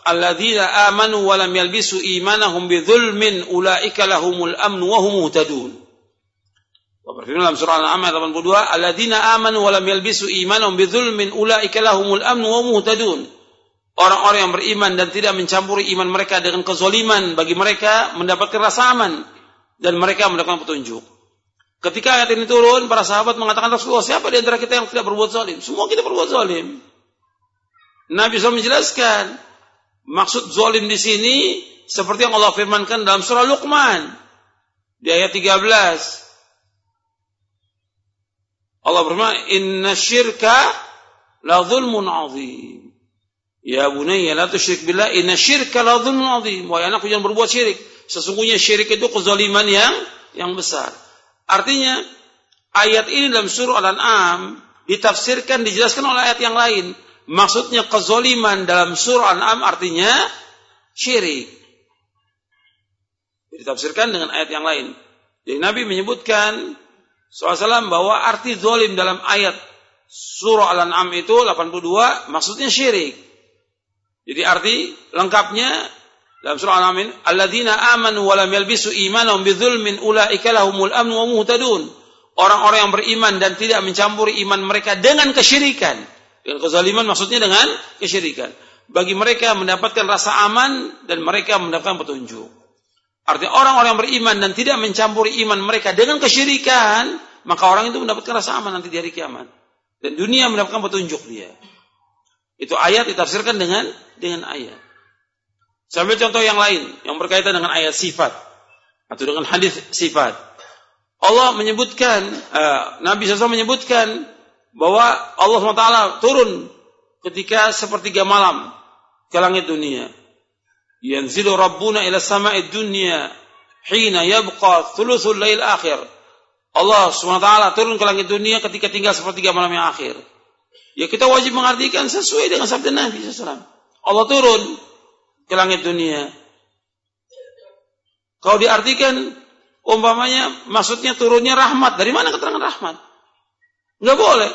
S1: Alladzina amanu walam yalbisu imanahum bidzulmin ulaika lahumul amnu wa hum muhtadun. Berfirman dalam surah Al-An'am ayat 82, "Alladzina amanu wa lam yalbisu imanahum bidzulmin ulaika lahumul amnu wa muhtadun." Orang-orang yang beriman dan tidak mencampuri iman mereka dengan kezaliman bagi mereka mendapatkan rasa aman dan mereka mendapatkan petunjuk. Ketika ayat ini turun, para sahabat mengatakan Rasulullah, siapa di antara kita yang tidak berbuat zalim? Semua kita berbuat zalim. Nabi SAW menjelaskan, maksud zalim di sini seperti yang Allah firmankan dalam surah Luqman di ayat 13. Allah berfirman, "Inna syirka la zulmun azim." Ya bunayya la tusyrik billah, inna syirka la zulmun azim. Wahai anakku jangan berbuat syirik. Sesungguhnya syirik itu kezaliman yang yang besar. Artinya ayat ini dalam surah Al-An'am ditafsirkan dijelaskan oleh ayat yang lain. Maksudnya kezaliman dalam surah Al-An'am artinya syirik. Ditafsirkan dengan ayat yang lain. Jadi Nabi menyebutkan SAW bahwa arti zolim dalam ayat surah Al-An'am itu 82 maksudnya syirik. Jadi arti lengkapnya dalam surah Al-An'am alladzina amanu wa lam yalbisu imanahum bidzulmin ulaika lahumul amnu wa muhtadun. Orang-orang yang beriman dan tidak mencampuri iman mereka dengan kesyirikan. Kezaliman maksudnya dengan kesyirikan. Bagi mereka mendapatkan rasa aman dan mereka mendapatkan petunjuk. Artinya orang-orang beriman dan tidak mencampuri iman mereka dengan kesyirikan, maka orang itu mendapatkan rasa aman nanti di hari kiamat. Dan dunia mendapatkan petunjuk dia. Itu ayat ditafsirkan dengan dengan ayat. Sambil contoh yang lain yang berkaitan dengan ayat sifat atau dengan hadis sifat. Allah menyebutkan, uh, Nabi SAW menyebutkan bahwa Allah SWT turun ketika sepertiga malam ke langit dunia. Yanzilu Rabbuna ila sama'id dunya hina yabqa thuluthul lail akhir. Allah SWT turun ke langit dunia ketika tinggal sepertiga malam yang akhir. Ya kita wajib mengartikan sesuai dengan sabda Nabi SAW. Allah turun ke langit dunia. Kalau diartikan umpamanya maksudnya turunnya rahmat. Dari mana keterangan rahmat? Enggak boleh.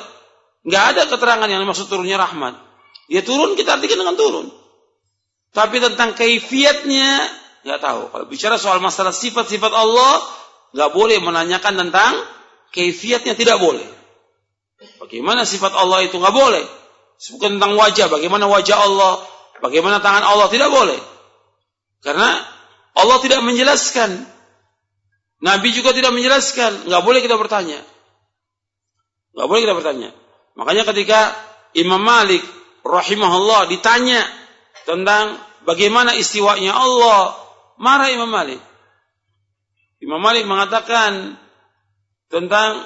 S1: Enggak ada keterangan yang maksud turunnya rahmat. Ya turun kita artikan dengan turun. Tapi tentang kaifiatnya nggak tahu. Kalau bicara soal masalah sifat-sifat Allah, nggak boleh menanyakan tentang kaifiatnya tidak boleh. Bagaimana sifat Allah itu nggak boleh. Bukan tentang wajah, bagaimana wajah Allah, bagaimana tangan Allah, tidak boleh. Karena Allah tidak menjelaskan. Nabi juga tidak menjelaskan. Nggak boleh kita bertanya. Nggak boleh kita bertanya. Makanya ketika Imam Malik rahimahullah ditanya tentang bagaimana istiwanya Allah, marah Imam Malik. Imam Malik mengatakan tentang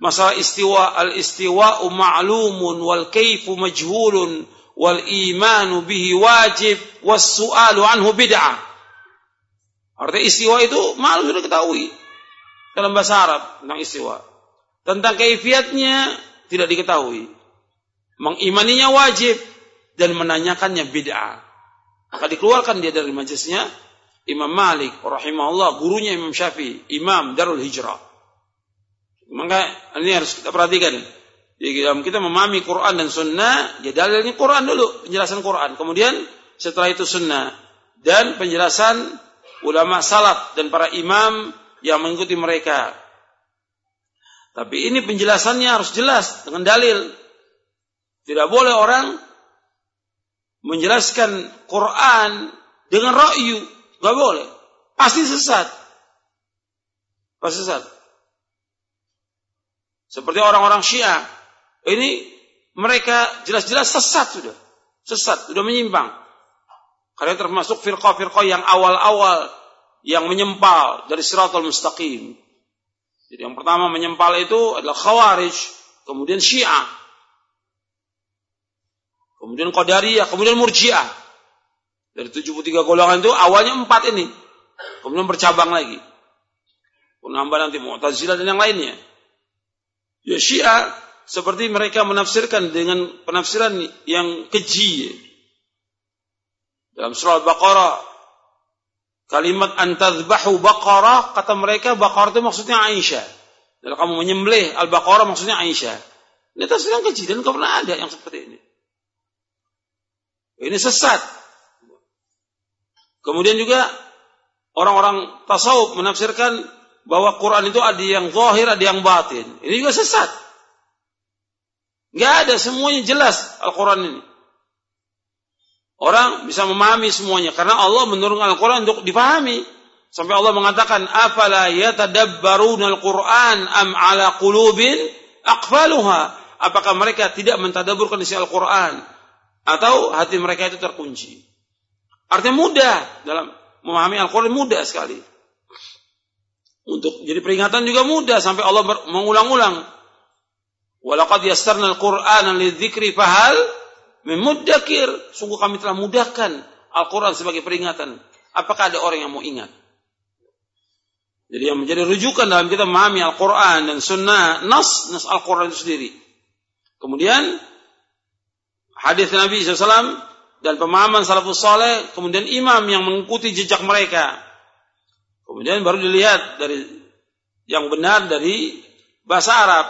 S1: masalah istiwa al-istiwa'u ma'lumun wal kaifu majhulun wal imanu bihi wajib was su'alu anhu bid'ah. Artinya istiwa itu malu sudah ketahui dalam bahasa Arab tentang istiwa. Tentang kaifiatnya tidak diketahui. Mengimaninya wajib dan menanyakannya bid'ah. Maka dikeluarkan dia dari majlisnya Imam Malik rahimahullah, gurunya Imam Syafi'i, Imam Darul Hijrah. Maka ini harus kita perhatikan. Di dalam kita memahami Quran dan Sunnah, ya dalilnya Quran dulu, penjelasan Quran. Kemudian setelah itu Sunnah dan penjelasan ulama salaf dan para imam yang mengikuti mereka. Tapi ini penjelasannya harus jelas dengan dalil. Tidak boleh orang menjelaskan Quran dengan ra'yu Gak boleh. Pasti sesat. Pasti sesat. Seperti orang-orang Syiah. Ini mereka jelas-jelas sesat sudah. Sesat, sudah menyimpang. Karena termasuk firqah-firqah yang awal-awal yang menyempal dari siratul mustaqim. Jadi yang pertama menyempal itu adalah khawarij, kemudian syiah, kemudian qadariyah, kemudian murjiah. Dari 73 golongan itu awalnya empat ini. Kemudian bercabang lagi. Menambah nanti Mu'tazilah dan yang lainnya. Ya Syiah seperti mereka menafsirkan dengan penafsiran yang keji. Dalam surah Al-Baqarah kalimat antadzbahu baqarah kata mereka baqarah itu maksudnya Aisyah. Kalau kamu menyembelih Al-Baqarah maksudnya Aisyah. Ini tafsir yang keji dan pernah ada yang seperti ini. Ini sesat. Kemudian juga orang-orang tasawuf menafsirkan bahwa Quran itu ada yang zahir, ada yang batin. Ini juga sesat. Gak ada semuanya jelas Al-Quran ini. Orang bisa memahami semuanya karena Allah menurunkan Al-Quran untuk dipahami. Sampai Allah mengatakan, "Afala yatadabbaruna Al-Quran am ala qulubin aqfaluha?" Apakah mereka tidak mentadaburkan isi Al-Quran atau hati mereka itu terkunci? Artinya mudah dalam memahami Al-Quran mudah sekali. Untuk jadi peringatan juga mudah sampai Allah mengulang-ulang. Walaqad yassarna al-Qur'ana lidzikri fahal memuddakir. Sungguh kami telah mudahkan Al-Quran sebagai peringatan. Apakah ada orang yang mau ingat? Jadi yang menjadi rujukan dalam kita memahami Al-Quran dan Sunnah, nas, nas Al-Quran itu sendiri. Kemudian hadis Nabi SAW dan pemahaman salafus soleh, kemudian imam yang mengikuti jejak mereka. Kemudian baru dilihat dari yang benar dari bahasa Arab.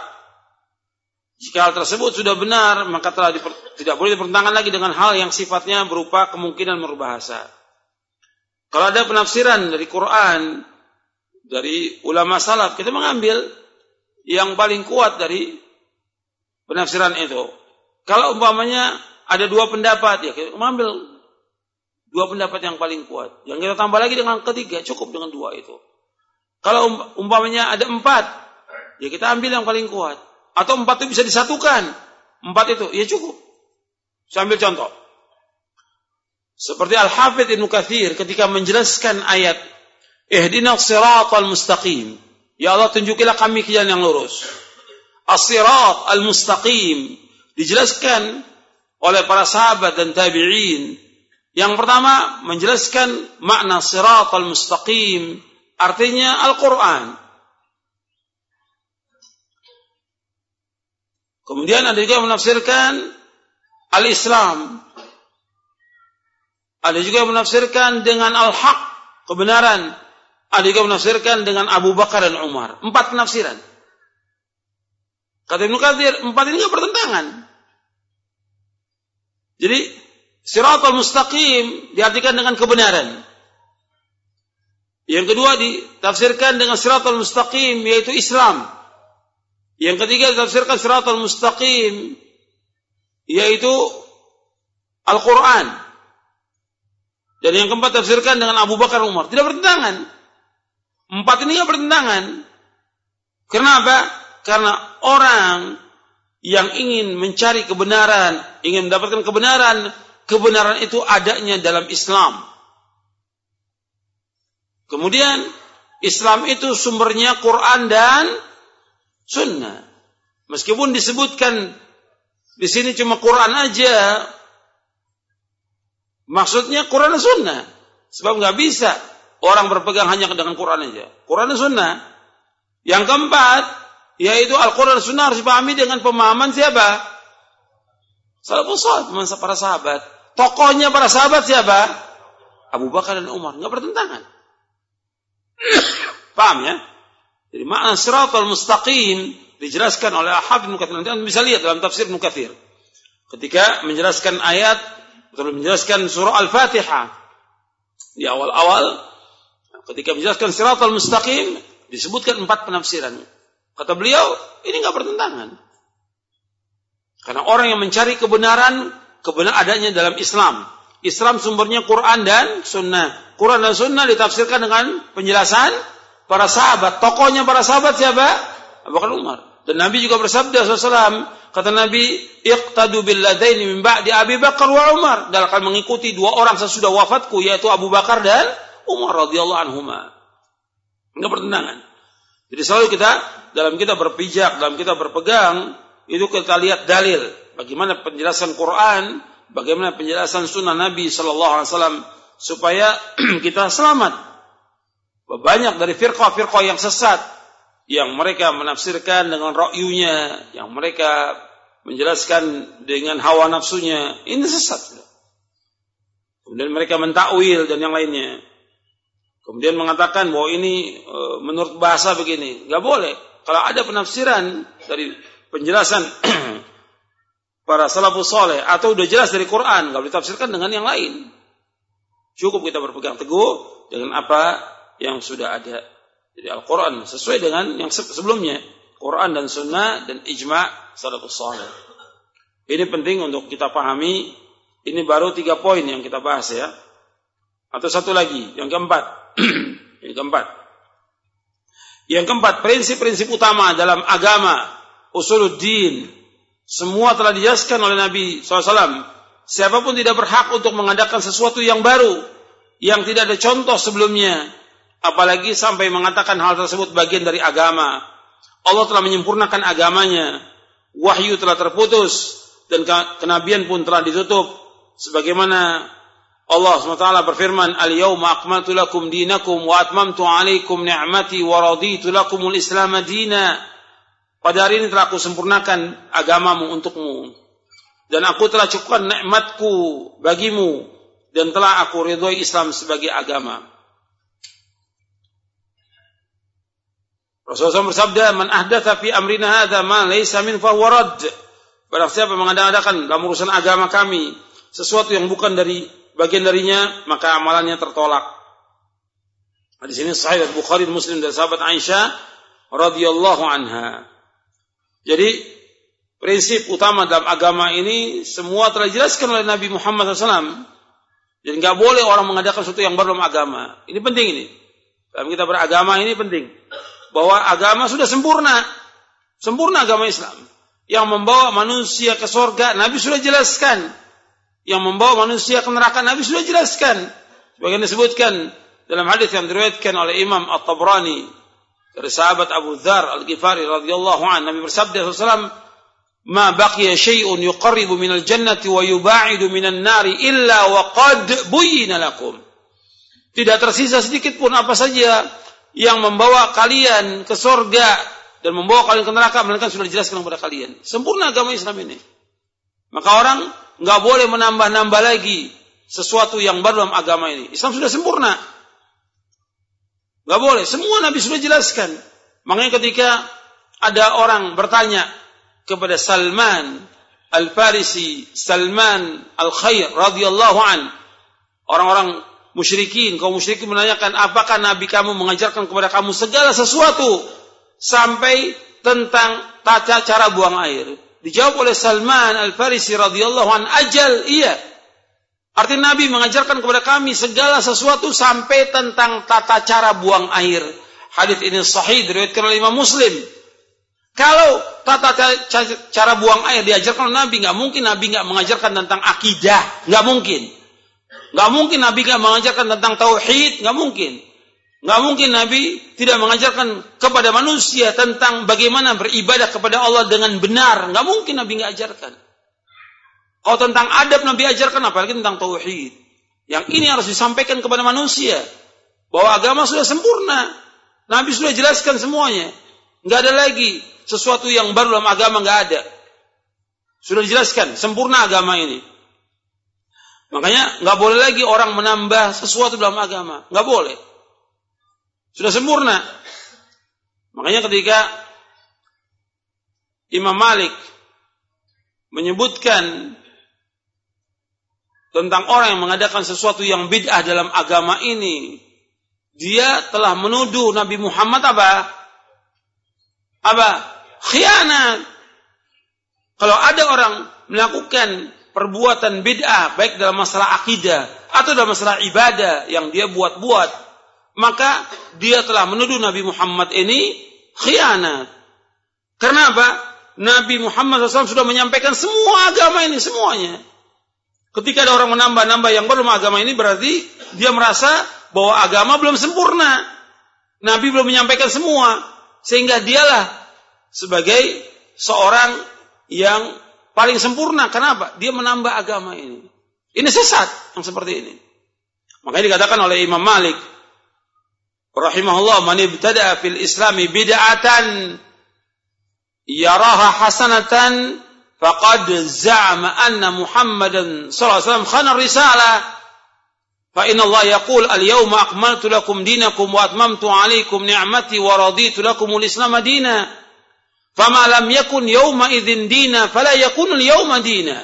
S1: Jika hal tersebut sudah benar, maka telah tidak boleh dipertentangkan lagi dengan hal yang sifatnya berupa kemungkinan merubah bahasa. Kalau ada penafsiran dari Quran, dari ulama salaf, kita mengambil yang paling kuat dari penafsiran itu. Kalau umpamanya ada dua pendapat ya kita mengambil dua pendapat yang paling kuat. Yang kita tambah lagi dengan ketiga cukup dengan dua itu. Kalau umpamanya ada empat, ya kita ambil yang paling kuat. Atau empat itu bisa disatukan. Empat itu, ya cukup. Saya ambil contoh. Seperti Al-Hafidh Ibn Kathir ketika menjelaskan ayat Ihdina siratal mustaqim. Ya Allah tunjukilah kami ke jalan yang lurus. As-sirat al-mustaqim. Dijelaskan oleh para sahabat dan tabi'in. Yang pertama menjelaskan makna siratal mustaqim, artinya Al-Qur'an. Kemudian ada juga menafsirkan Al-Islam. Ada juga menafsirkan dengan Al-Haq, kebenaran. Ada juga menafsirkan dengan Abu Bakar dan Umar. Empat penafsiran. Kata Ibn Kathir, empat ini tidak bertentangan. Jadi siratal mustaqim diartikan dengan kebenaran. Yang kedua ditafsirkan dengan siratal mustaqim yaitu Islam. Yang ketiga ditafsirkan siratal mustaqim yaitu Al-Quran. Dan yang keempat tafsirkan dengan Abu Bakar Umar. Tidak bertentangan. Empat ini tidak bertentangan. Kenapa? Karena orang yang ingin mencari kebenaran, ingin mendapatkan kebenaran, kebenaran itu adanya dalam Islam. Kemudian Islam itu sumbernya Quran dan Sunnah. Meskipun disebutkan di sini cuma Quran aja, maksudnya Quran Sunnah. Sebab nggak bisa orang berpegang hanya dengan Quran aja. Quran Sunnah. Yang keempat, yaitu Al-Quran Sunnah harus dipahami dengan pemahaman siapa? Salafus salih, para sahabat. Tokohnya para sahabat siapa? Abu Bakar dan Umar. Nggak bertentangan. Paham ya? Jadi makna siratal mustaqim dijelaskan oleh Ahad bin Kathir. Nanti bisa lihat dalam tafsir Ibn Kathir. Ketika menjelaskan ayat, atau menjelaskan surah Al-Fatihah. Di awal-awal, ketika menjelaskan siratal mustaqim, disebutkan empat penafsiran. Kata beliau, ini nggak bertentangan. Karena orang yang mencari kebenaran, kebenaran adanya dalam Islam. Islam sumbernya Quran dan Sunnah. Quran dan Sunnah ditafsirkan dengan penjelasan para sahabat. Tokohnya para sahabat siapa? Abu Bakar Umar. Dan Nabi juga bersabda SAW, kata Nabi, iqtadu billadaini min ba'di Abi Bakar wa Umar. Dan akan mengikuti dua orang sesudah wafatku, yaitu Abu Bakar dan Umar radhiyallahu anhuma. Enggak pertentangan. Jadi selalu kita dalam kita berpijak, dalam kita berpegang, itu kita lihat dalil. Bagaimana penjelasan Quran, bagaimana penjelasan sunnah Nabi Sallallahu Alaihi Wasallam supaya kita selamat. Banyak dari firqah-firqah yang sesat yang mereka menafsirkan dengan rokyunya, yang mereka menjelaskan dengan hawa nafsunya, ini sesat. Kemudian mereka mentakwil dan yang lainnya. Kemudian mengatakan bahwa ini e, menurut bahasa begini, nggak boleh. Kalau ada penafsiran dari penjelasan para salafus soleh atau udah jelas dari Quran, nggak ditafsirkan dengan yang lain. Cukup kita berpegang teguh dengan apa yang sudah ada. Jadi Al-Quran sesuai dengan yang sebelumnya. Quran dan Sunnah dan ijma' salafus salih. Ini penting untuk kita pahami. Ini baru tiga poin yang kita bahas ya. Atau satu lagi, yang keempat. yang keempat. Yang keempat, prinsip-prinsip utama dalam agama, usuluddin. Semua telah dijelaskan oleh Nabi SAW. Siapa pun tidak berhak untuk mengadakan sesuatu yang baru. Yang tidak ada contoh sebelumnya apalagi sampai mengatakan hal tersebut bagian dari agama. Allah telah menyempurnakan agamanya. Wahyu telah terputus dan kenabian pun telah ditutup sebagaimana Allah SWT berfirman Al-yawma akmaltu lakum dinakum wa atmamtu alaikum ni'mati wa raditu lakumul islam dina pada hari ini telah aku sempurnakan agamamu untukmu dan aku telah cukupkan nikmatku bagimu dan telah aku ridhoi Islam sebagai agama Rasulullah SAW bersabda, "Man ahdatha fi amrina hadza ma laysa min fahuwa rad." Barang siapa mengadakan dalam urusan agama kami sesuatu yang bukan dari bagian darinya, maka amalannya tertolak. Di sini sahih Bukhari Muslim dari sahabat Aisyah radhiyallahu anha. Jadi prinsip utama dalam agama ini semua telah dijelaskan oleh Nabi Muhammad SAW. Jadi nggak boleh orang mengadakan sesuatu yang baru agama. Ini penting ini. Dalam kita beragama ini penting bahwa agama sudah sempurna. Sempurna agama Islam. Yang membawa manusia ke surga, Nabi sudah jelaskan. Yang membawa manusia ke neraka, Nabi sudah jelaskan. Sebagian disebutkan dalam hadis yang diriwayatkan oleh Imam At-Tabrani dari sahabat Abu Dzar Al-Ghifari radhiyallahu anhu Nabi bersabda sallallahu "Ma baqiya syai'un yuqarribu minal jannati wa yuba'idu minan nari illa wa qad buyyina lakum." Tidak tersisa sedikit pun apa saja yang membawa kalian ke surga dan membawa kalian ke neraka melainkan sudah dijelaskan kepada kalian. Sempurna agama Islam ini. Maka orang nggak boleh menambah-nambah lagi sesuatu yang baru dalam agama ini. Islam sudah sempurna. Nggak boleh. Semua Nabi sudah jelaskan. Makanya ketika ada orang bertanya kepada Salman Al-Farisi, Salman Al-Khair radhiyallahu an, orang-orang musyrikin, kaum musyrikin menanyakan apakah nabi kamu mengajarkan kepada kamu segala sesuatu sampai tentang tata cara buang air. Dijawab oleh Salman Al-Farisi radhiyallahu an, ajal, iya. Artinya Nabi mengajarkan kepada kami segala sesuatu sampai tentang tata cara buang air. Hadis ini sahih diriwayatkan oleh Imam Muslim. Kalau tata cara buang air diajarkan oleh Nabi, nggak mungkin Nabi nggak mengajarkan tentang akidah, nggak mungkin. Nggak mungkin Nabi nggak mengajarkan tentang tauhid, nggak mungkin. Nggak mungkin Nabi tidak mengajarkan kepada manusia tentang bagaimana beribadah kepada Allah dengan benar. Nggak mungkin Nabi nggak ajarkan. Kalau tentang adab Nabi ajarkan apalagi tentang tauhid. Yang ini harus disampaikan kepada manusia bahwa agama sudah sempurna. Nabi sudah jelaskan semuanya. Nggak ada lagi sesuatu yang baru dalam agama nggak ada. Sudah dijelaskan sempurna agama ini. Makanya nggak boleh lagi orang menambah sesuatu dalam agama. Nggak boleh. Sudah sempurna. Makanya ketika Imam Malik menyebutkan tentang orang yang mengadakan sesuatu yang bid'ah dalam agama ini, dia telah menuduh Nabi Muhammad apa? Apa? Khianat. Kalau ada orang melakukan perbuatan bid'ah baik dalam masalah akidah atau dalam masalah ibadah yang dia buat-buat, maka dia telah menuduh Nabi Muhammad ini khianat. Karena apa? Nabi Muhammad SAW sudah menyampaikan semua agama ini semuanya. Ketika ada orang menambah-nambah yang belum agama ini berarti dia merasa bahwa agama belum sempurna. Nabi belum menyampaikan semua. Sehingga dialah sebagai seorang yang paling sempurna. Kenapa? Dia menambah agama ini. Ini sesat yang seperti ini. Makanya dikatakan oleh Imam Malik rahimahullah man ibtada fil islami bid'atan yaraha hasanatan faqad za'ama anna Muhammadan sallallahu alaihi wasallam khana risalah fa inna Allah yaqul al yawma akmaltu lakum dinakum wa atmamtu alaikum ni'mati wa raditu lakum al islam dina fama lam yakun yawma idzin dina fala yakun al yawma dina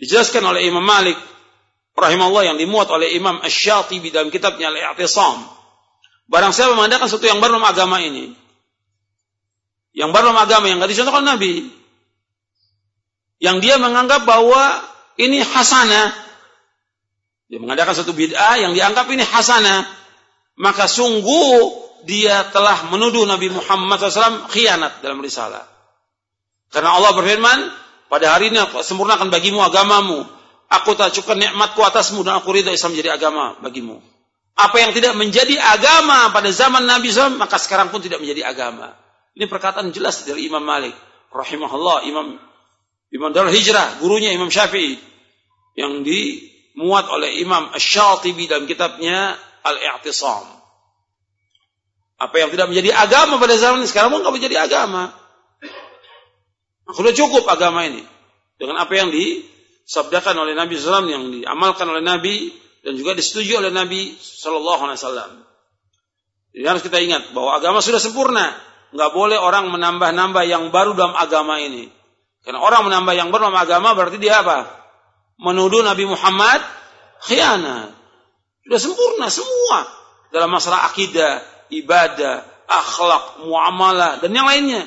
S1: dijelaskan oleh Imam Malik rahimahullah yang dimuat oleh Imam Asy-Syatibi dalam kitabnya Al-I'tisam barang siapa mengadakan sesuatu yang baru dalam agama ini yang baru dalam agama yang tidak dicontohkan Nabi yang dia menganggap bahwa ini hasanah. Dia mengadakan satu bid'ah yang dianggap ini hasanah. Maka sungguh dia telah menuduh Nabi Muhammad SAW khianat dalam risalah. Karena Allah berfirman, pada hari ini aku sempurnakan bagimu agamamu. Aku tak cukup nikmatku atasmu dan aku ridho Islam menjadi agama bagimu. Apa yang tidak menjadi agama pada zaman Nabi SAW, maka sekarang pun tidak menjadi agama. Ini perkataan jelas dari Imam Malik. Rahimahullah, Imam Imam Darul Hijrah, gurunya Imam Syafi'i yang dimuat oleh Imam Ash-Shatibi dalam kitabnya Al-I'tisam. Apa yang tidak menjadi agama pada zaman ini sekarang pun nggak menjadi agama. Sudah cukup agama ini dengan apa yang disabdakan oleh Nabi SAW yang diamalkan oleh Nabi dan juga disetujui oleh Nabi Shallallahu Alaihi Wasallam. Jadi harus kita ingat bahwa agama sudah sempurna. Nggak boleh orang menambah-nambah yang baru dalam agama ini. Karena orang menambah yang bernama agama berarti dia apa? Menuduh Nabi Muhammad khianat. Sudah sempurna semua dalam masalah akidah, ibadah, akhlak, muamalah dan yang lainnya.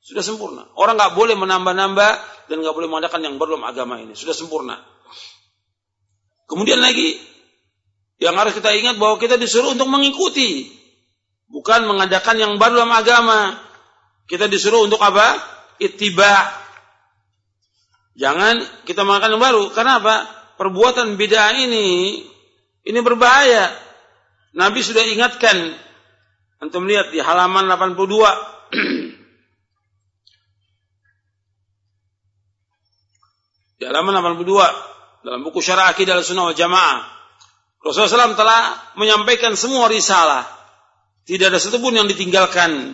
S1: Sudah sempurna. Orang nggak boleh menambah-nambah dan nggak boleh mengadakan yang dalam agama ini. Sudah sempurna. Kemudian lagi yang harus kita ingat bahwa kita disuruh untuk mengikuti, bukan mengadakan yang baru dalam agama. Kita disuruh untuk apa? Ittiba, Jangan kita makan yang baru. Karena apa? Perbuatan bid'ah ini ini berbahaya. Nabi sudah ingatkan. Antum lihat di halaman 82. di halaman 82 dalam buku Syarah Akidah Sunnah Jamaah. Rasulullah SAW telah menyampaikan semua risalah. Tidak ada satupun yang ditinggalkan.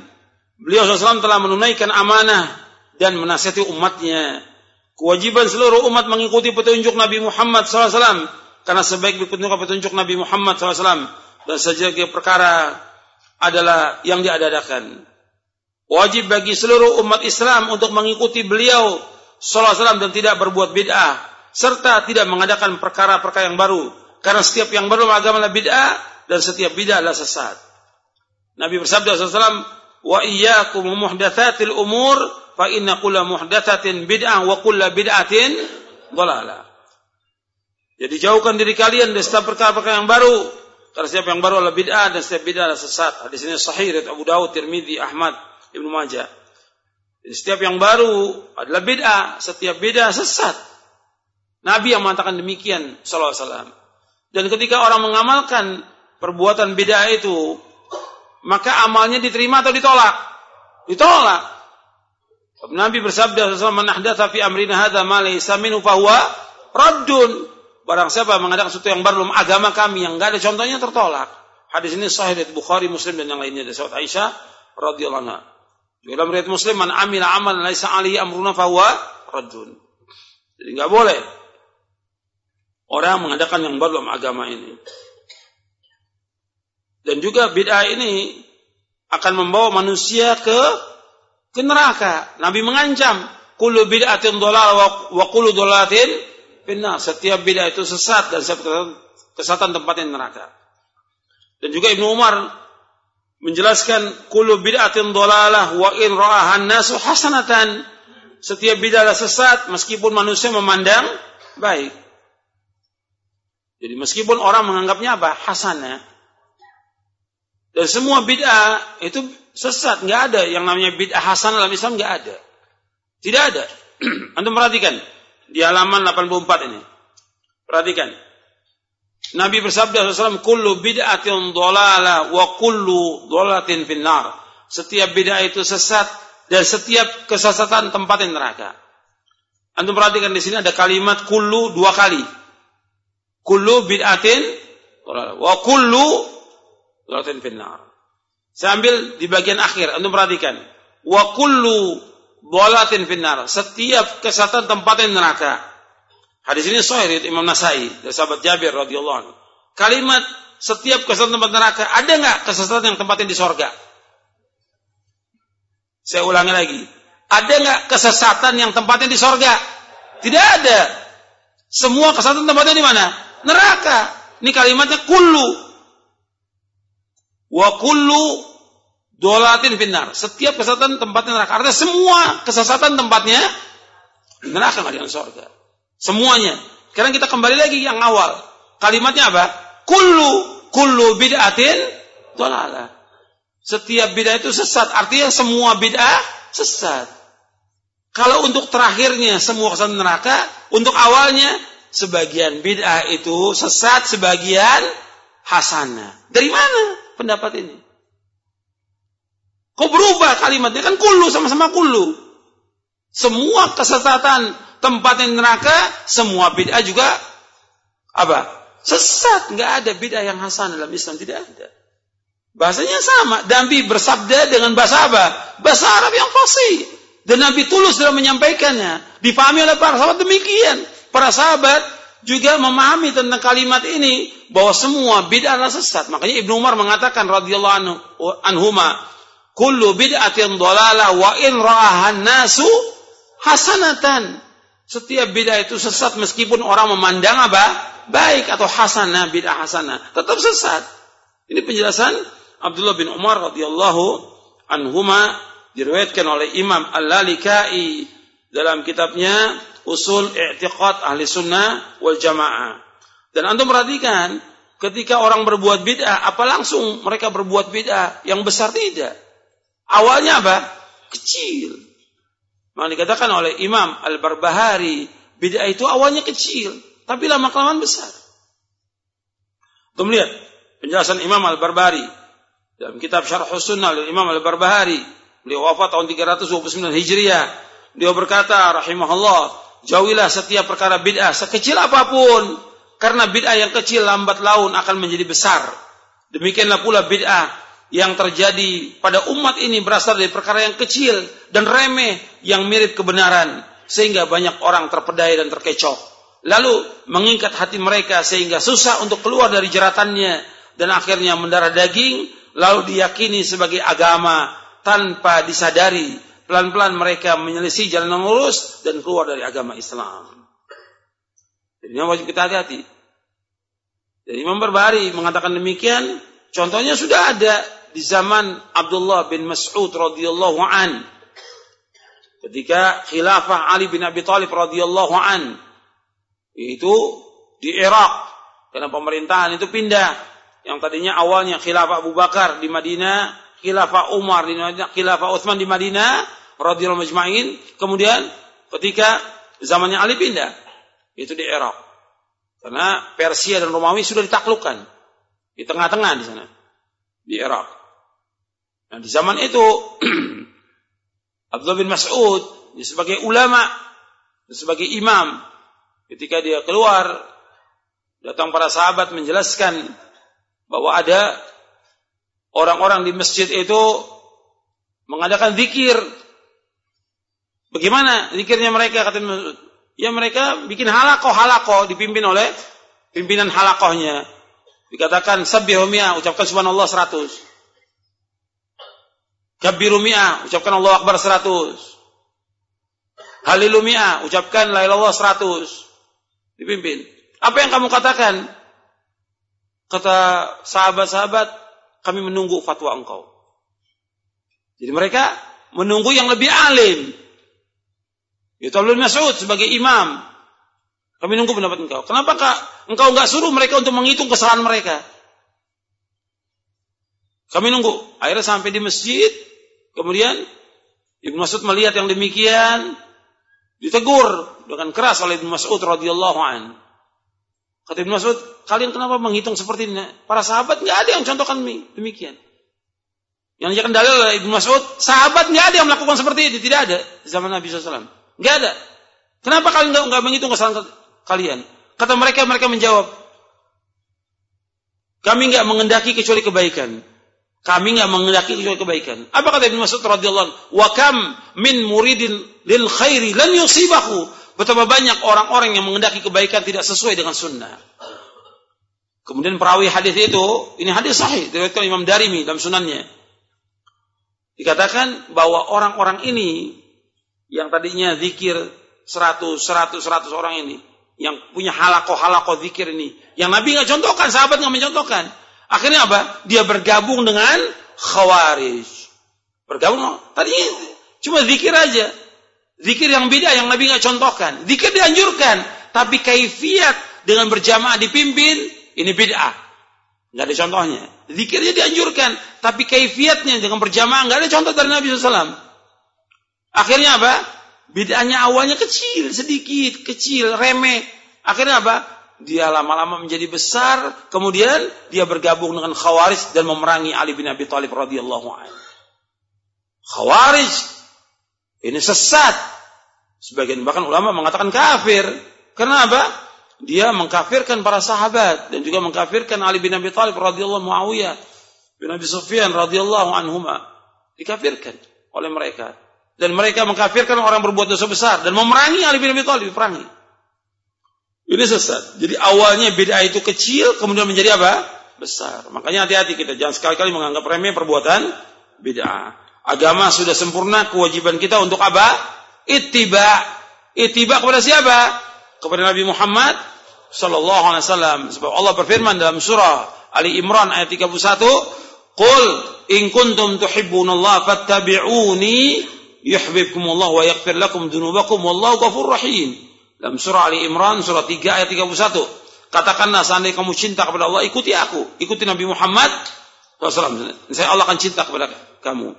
S1: Beliau SAW telah menunaikan amanah dan menasihati umatnya Kewajiban seluruh umat mengikuti petunjuk Nabi Muhammad SAW. Karena sebaik petunjuk petunjuk Nabi Muhammad SAW. Dan sejaga perkara adalah yang diadakan. Wajib bagi seluruh umat Islam untuk mengikuti beliau SAW dan tidak berbuat bid'ah. Serta tidak mengadakan perkara-perkara yang baru. Karena setiap yang baru agama adalah bid'ah dan setiap bid'ah adalah sesat. Nabi bersabda SAW, Wa iyyakum muhdatsatil umur fa inna kulla muhdatsatin bid'ah wa kulla bid'atin dhalalah. Jadi jauhkan diri kalian dari setiap perkara-perkara yang baru. Karena setiap yang baru adalah bid'ah dan setiap bid'ah adalah sesat. Hadis ini sahih dari Abu Dawud, Tirmidzi, Ahmad, Ibnu Majah. Jadi setiap yang baru adalah bid'ah, setiap bid'ah sesat. Nabi yang mengatakan demikian sallallahu alaihi wasallam. Dan ketika orang mengamalkan perbuatan bid'ah itu, maka amalnya diterima atau ditolak? Ditolak. Nabi bersabda sallallahu alaihi wasallam, fi amrina hadza ma laysa fahuwa raddun." Barang siapa mengadakan sesuatu yang baru agama kami yang enggak ada contohnya tertolak. Hadis ini sahih dari Bukhari, Muslim dan yang lainnya dari sahabat Aisyah radhiyallahu anha. Dalam riwayat Muslim man amila amalan laisa alaihi amruna fahuwa raddun. Jadi enggak boleh orang mengadakan yang baru agama ini. Dan juga bid'ah ini akan membawa manusia ke ke neraka. Nabi mengancam, kullu bid'atin dhalal wa kullu dhalalatin Benar, setiap bid'ah itu sesat dan setiap kesatan tempatnya neraka. Dan juga Ibnu Umar menjelaskan kullu bid'atin dhalalah wa in ra'ahan nasu hasanatan. Setiap bid'ah sesat meskipun manusia memandang baik. Jadi meskipun orang menganggapnya apa? Hasanah. Dan semua bid'ah itu sesat, nggak ada yang namanya bid'ah hasanah dalam Islam nggak ada. Tidak ada. Anda perhatikan, di halaman 84 ini. Perhatikan. Nabi bersabda SAW, Kullu bid'atin dolala wa kullu dolatin finnar. Setiap bid'ah itu sesat dan setiap kesesatan tempatnya neraka. Antum perhatikan di sini ada kalimat kullu dua kali. Kullu bid'atin wa kullu dolatin finnar. Saya ambil di bagian akhir. Antum perhatikan. Wa kullu Dolatin finnar. Setiap kesatuan tempatnya neraka. Hadis ini sahih Imam Nasai dari sahabat Jabir radhiyallahu anhu. Kalimat setiap kesatuan tempat neraka ada nggak kesesatan yang tempatnya di sorga? Saya ulangi lagi. Ada nggak kesesatan yang tempatnya di sorga? Tidak ada. Semua kesesatan tempatnya di mana? Neraka. Ini kalimatnya kullu. Wa kullu Dolatin finnar. Setiap kesesatan tempatnya neraka. Artinya semua kesesatan tempatnya neraka nggak dengan surga. Semuanya. Sekarang kita kembali lagi yang awal. Kalimatnya apa? Kullu kullu bid'atin dolala. Setiap bid'ah itu sesat. Artinya semua bid'ah sesat. Kalau untuk terakhirnya semua kesesatan neraka, untuk awalnya sebagian bid'ah itu sesat, sebagian hasanah. Dari mana pendapat ini? Kok berubah kalimatnya? Kan kulu sama-sama kulu. Semua kesesatan tempat yang neraka, semua bid'ah juga apa? Sesat. Nggak ada bid'ah yang hasan dalam Islam. Tidak ada. Bahasanya sama. Nabi bersabda dengan bahasa apa? Bahasa Arab yang fasih. Dan Nabi tulus dalam menyampaikannya. Dipahami oleh para sahabat demikian. Para sahabat juga memahami tentang kalimat ini bahwa semua bid'ah adalah sesat. Makanya Ibnu Umar mengatakan radhiyallahu anhu anhuma kullu bid'atin dhalalah wa in ra'ahan nasu hasanatan. Setiap bid'ah itu sesat meskipun orang memandang apa? Baik atau hasanah, bid'ah hasanah. Tetap sesat. Ini penjelasan Abdullah bin Umar radhiyallahu anhuma diriwayatkan oleh Imam Al-Lalikai dalam kitabnya Usul I'tiqad Ahli Sunnah wal Jamaah. Dan antum perhatikan, ketika orang berbuat bid'ah, apa langsung mereka berbuat bid'ah? Yang besar tidak. Awalnya apa? Kecil. Maka dikatakan oleh Imam Al-Barbahari, bid'ah itu awalnya kecil, tapi lama kelamaan besar. Untuk melihat penjelasan Imam Al-Barbahari dalam kitab Syarh Sunnah oleh Imam Al-Barbahari, beliau wafat tahun 329 Hijriah. Beliau berkata, rahimahullah, jauhilah setiap perkara bid'ah sekecil apa pun, karena bid'ah yang kecil lambat laun akan menjadi besar. Demikianlah pula bid'ah yang terjadi pada umat ini berasal dari perkara yang kecil dan remeh yang mirip kebenaran sehingga banyak orang terpedaya dan terkecoh. Lalu mengikat hati mereka sehingga susah untuk keluar dari jeratannya dan akhirnya mendarah daging lalu diyakini sebagai agama tanpa disadari. Pelan-pelan mereka menyelisih jalan yang lurus dan keluar dari agama Islam. Jadi wajib kita hati-hati. Jadi Imam mengatakan demikian contohnya sudah ada di zaman Abdullah bin Mas'ud radhiyallahu an. ketika khilafah Ali bin Abi Thalib radhiyallahu an. Itu di Irak karena pemerintahan itu pindah. Yang tadinya awalnya khilafah Abu Bakar di Madinah, khilafah Umar di Madinah, khilafah Utsman di Madinah radhiyallahu majma'in, kemudian ketika zamannya Ali pindah itu di Irak. Karena Persia dan Romawi sudah ditaklukkan di tengah-tengah di sana di Irak. Nah, di zaman itu Abdullah bin Mas'ud sebagai ulama, sebagai imam, ketika dia keluar, datang para sahabat menjelaskan bahwa ada orang-orang di masjid itu mengadakan zikir. Bagaimana zikirnya mereka? Kata. Ya mereka bikin halakoh halakoh dipimpin oleh pimpinan halakohnya. Dikatakan sabbihumia, ucapkan subhanallah seratus. Kabiru mi'ah, ucapkan Allah Akbar 100. Halilu mi'ah, ucapkan la ilallah 100. Dipimpin. Apa yang kamu katakan? Kata sahabat-sahabat, kami menunggu fatwa engkau. Jadi mereka menunggu yang lebih alim. Itu Abdul Mas'ud sebagai imam. Kami nunggu pendapat engkau. Kenapa kak engkau nggak suruh mereka untuk menghitung kesalahan mereka? Kami nunggu. Akhirnya sampai di masjid. Kemudian Ibnu Mas'ud melihat yang demikian. Ditegur dengan keras oleh Ibnu Mas'ud radhiyallahu an. Kata Ibnu Mas'ud, kalian kenapa menghitung seperti ini? Para sahabat nggak ada yang contohkan demikian. Yang dijadikan dalil oleh Ibnu Mas'ud, sahabat nggak ada yang melakukan seperti itu, tidak ada zaman Nabi SAW. Nggak ada. Kenapa kalian nggak menghitung kesalahan kalian? Kata mereka, mereka menjawab, kami nggak mengendaki kecuali kebaikan. Kami nggak mengendaki kecuali kebaikan. Apa kata Ibnu Mas'ud radhiyallahu anhu? Wa kam min muridin lil khairi lan yusibahu. Betapa banyak orang-orang yang mengendaki kebaikan tidak sesuai dengan sunnah. Kemudian perawi hadis itu, ini hadis sahih diriwayatkan Imam Darimi dalam sunannya. Dikatakan bahwa orang-orang ini yang tadinya zikir 100 100 100 orang ini yang punya halako halako zikir ini yang Nabi nggak contohkan, sahabat nggak mencontohkan. Akhirnya apa? Dia bergabung dengan khawarij. Bergabung. Tadi cuma zikir aja. Zikir yang beda yang Nabi nggak contohkan. Zikir dianjurkan, tapi kaifiat dengan berjamaah dipimpin ini bid'ah. Nggak ada contohnya. Zikirnya dianjurkan, tapi kaifiatnya dengan berjamaah nggak ada contoh dari Nabi SAW. Akhirnya apa? Bid'ahnya awalnya kecil, sedikit, kecil, remeh. Akhirnya apa? dia lama-lama menjadi besar, kemudian dia bergabung dengan Khawarij dan memerangi Ali bin Abi Thalib radhiyallahu anhu. Khawarij ini sesat. Sebagian bahkan ulama mengatakan kafir. Kenapa? Dia mengkafirkan para sahabat dan juga mengkafirkan Ali bin Abi Thalib radhiyallahu Muawiyah bin Abi Sufyan radhiyallahu anhuma. Dikafirkan oleh mereka. Dan mereka mengkafirkan orang berbuat dosa besar dan memerangi Ali bin Abi Thalib, perangi. Ini sesat. Jadi awalnya bid'ah itu kecil, kemudian menjadi apa? Besar. Makanya hati-hati kita. Jangan sekali-kali menganggap remeh perbuatan bid'ah. Agama sudah sempurna, kewajiban kita untuk apa? Ittiba. Ittiba kepada siapa? Kepada Nabi Muhammad sallallahu alaihi wasallam. Sebab Allah berfirman dalam surah Ali Imran ayat 31, "Qul in kuntum tuhibbunallaha fattabi'uni yuhibbukumullah wa yaghfir lakum dzunubakum wallahu ghafurur rahim." Dalam surah Ali Imran surah 3 ayat 31. Katakanlah seandainya kamu cinta kepada Allah, ikuti aku. Ikuti Nabi Muhammad SAW. Saya Allah akan cinta kepada kamu.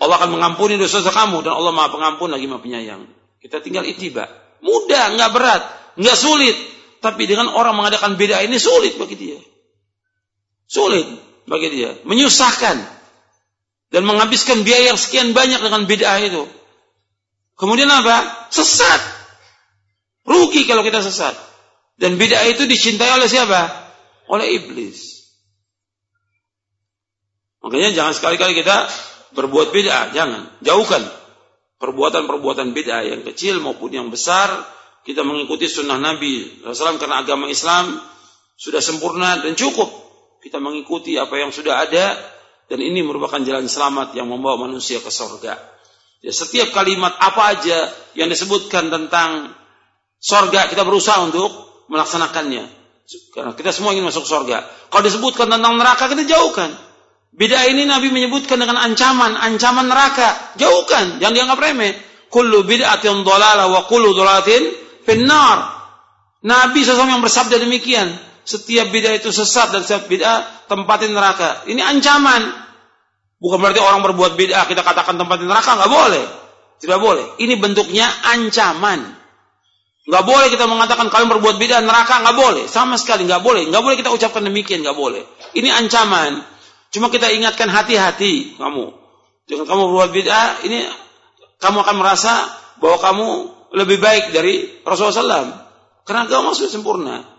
S1: Allah akan mengampuni dosa-dosa kamu. Dan Allah maha pengampun lagi maha penyayang. Kita tinggal itiba. Mudah, nggak berat, nggak sulit. Tapi dengan orang mengadakan beda ini sulit bagi dia. Sulit bagi dia. Menyusahkan. Dan menghabiskan biaya yang sekian banyak dengan beda itu. Kemudian apa? Sesat. Rugi kalau kita sesat. Dan bid'ah itu dicintai oleh siapa? Oleh iblis. Makanya jangan sekali-kali kita berbuat bid'ah, jangan. Jauhkan perbuatan-perbuatan bid'ah yang kecil maupun yang besar. Kita mengikuti sunnah Nabi SAW karena agama Islam sudah sempurna dan cukup. Kita mengikuti apa yang sudah ada dan ini merupakan jalan selamat yang membawa manusia ke surga. Ya, setiap kalimat apa aja yang disebutkan tentang sorga kita berusaha untuk melaksanakannya. Karena kita semua ingin masuk sorga. Kalau disebutkan tentang neraka kita jauhkan. Beda ini Nabi menyebutkan dengan ancaman, ancaman neraka. Jauhkan, jangan dianggap remeh. kullu bid'atin dhalalah wa kullu dhalalatin finnar. Nabi SAW yang bersabda demikian. Setiap bid'ah itu sesat dan setiap bid'ah tempatin neraka. Ini ancaman. Bukan berarti orang berbuat bid'ah kita katakan tempatin neraka, nggak boleh. Tidak boleh. Ini bentuknya ancaman. Nggak boleh kita mengatakan kalian berbuat bid'ah neraka, nggak boleh. Sama sekali nggak boleh. Nggak boleh kita ucapkan demikian, nggak boleh. Ini ancaman. Cuma kita ingatkan hati-hati kamu. Jangan kamu berbuat bid'ah, ini kamu akan merasa bahwa kamu lebih baik dari Rasulullah SAW. Karena agama sudah sempurna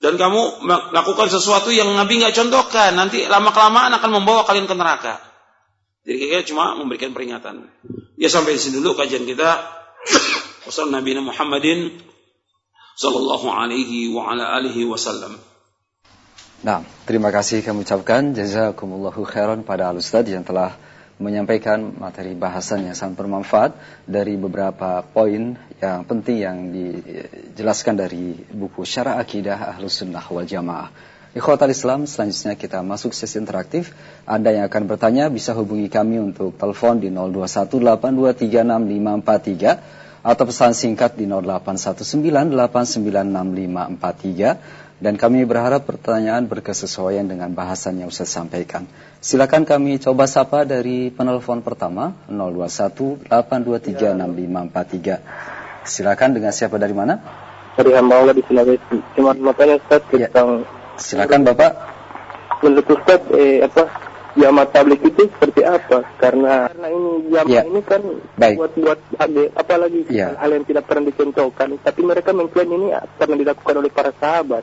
S1: dan kamu melakukan sesuatu yang Nabi nggak contohkan, nanti lama kelamaan akan membawa kalian ke neraka. Jadi kita cuma memberikan peringatan. Ya sampai di sini dulu kajian kita. Wassalamualaikum Nabi Muhammadin sallallahu alaihi wa ala alihi wasallam.
S2: Nah, terima kasih kami ucapkan jazakumullahu khairan pada Al yang telah menyampaikan materi bahasan yang sangat bermanfaat dari beberapa poin yang penting yang dijelaskan dari buku Syara Akidah Ahlus Sunnah wal Jamaah. Ikhwatal Islam, selanjutnya kita masuk sesi interaktif. Anda yang akan bertanya bisa hubungi kami untuk telepon di 0218236543 atau pesan singkat di 0819896543 dan kami berharap pertanyaan berkesesuaian dengan bahasan yang Ustaz sampaikan. Silakan kami coba sapa dari penelpon pertama 0218236543. Silakan dengan siapa dari mana?
S3: Dari hamba Allah di Sulawesi. Cuma makanya Ustaz ya. tentang
S2: Silakan Bapak.
S3: Menurut Ustaz eh, apa jamaah tablik itu seperti apa? Karena karena ini jamaah ya. ini kan Baik. buat buat apalagi ya. hal yang tidak pernah dicontohkan, tapi mereka mengklaim ini pernah dilakukan oleh para sahabat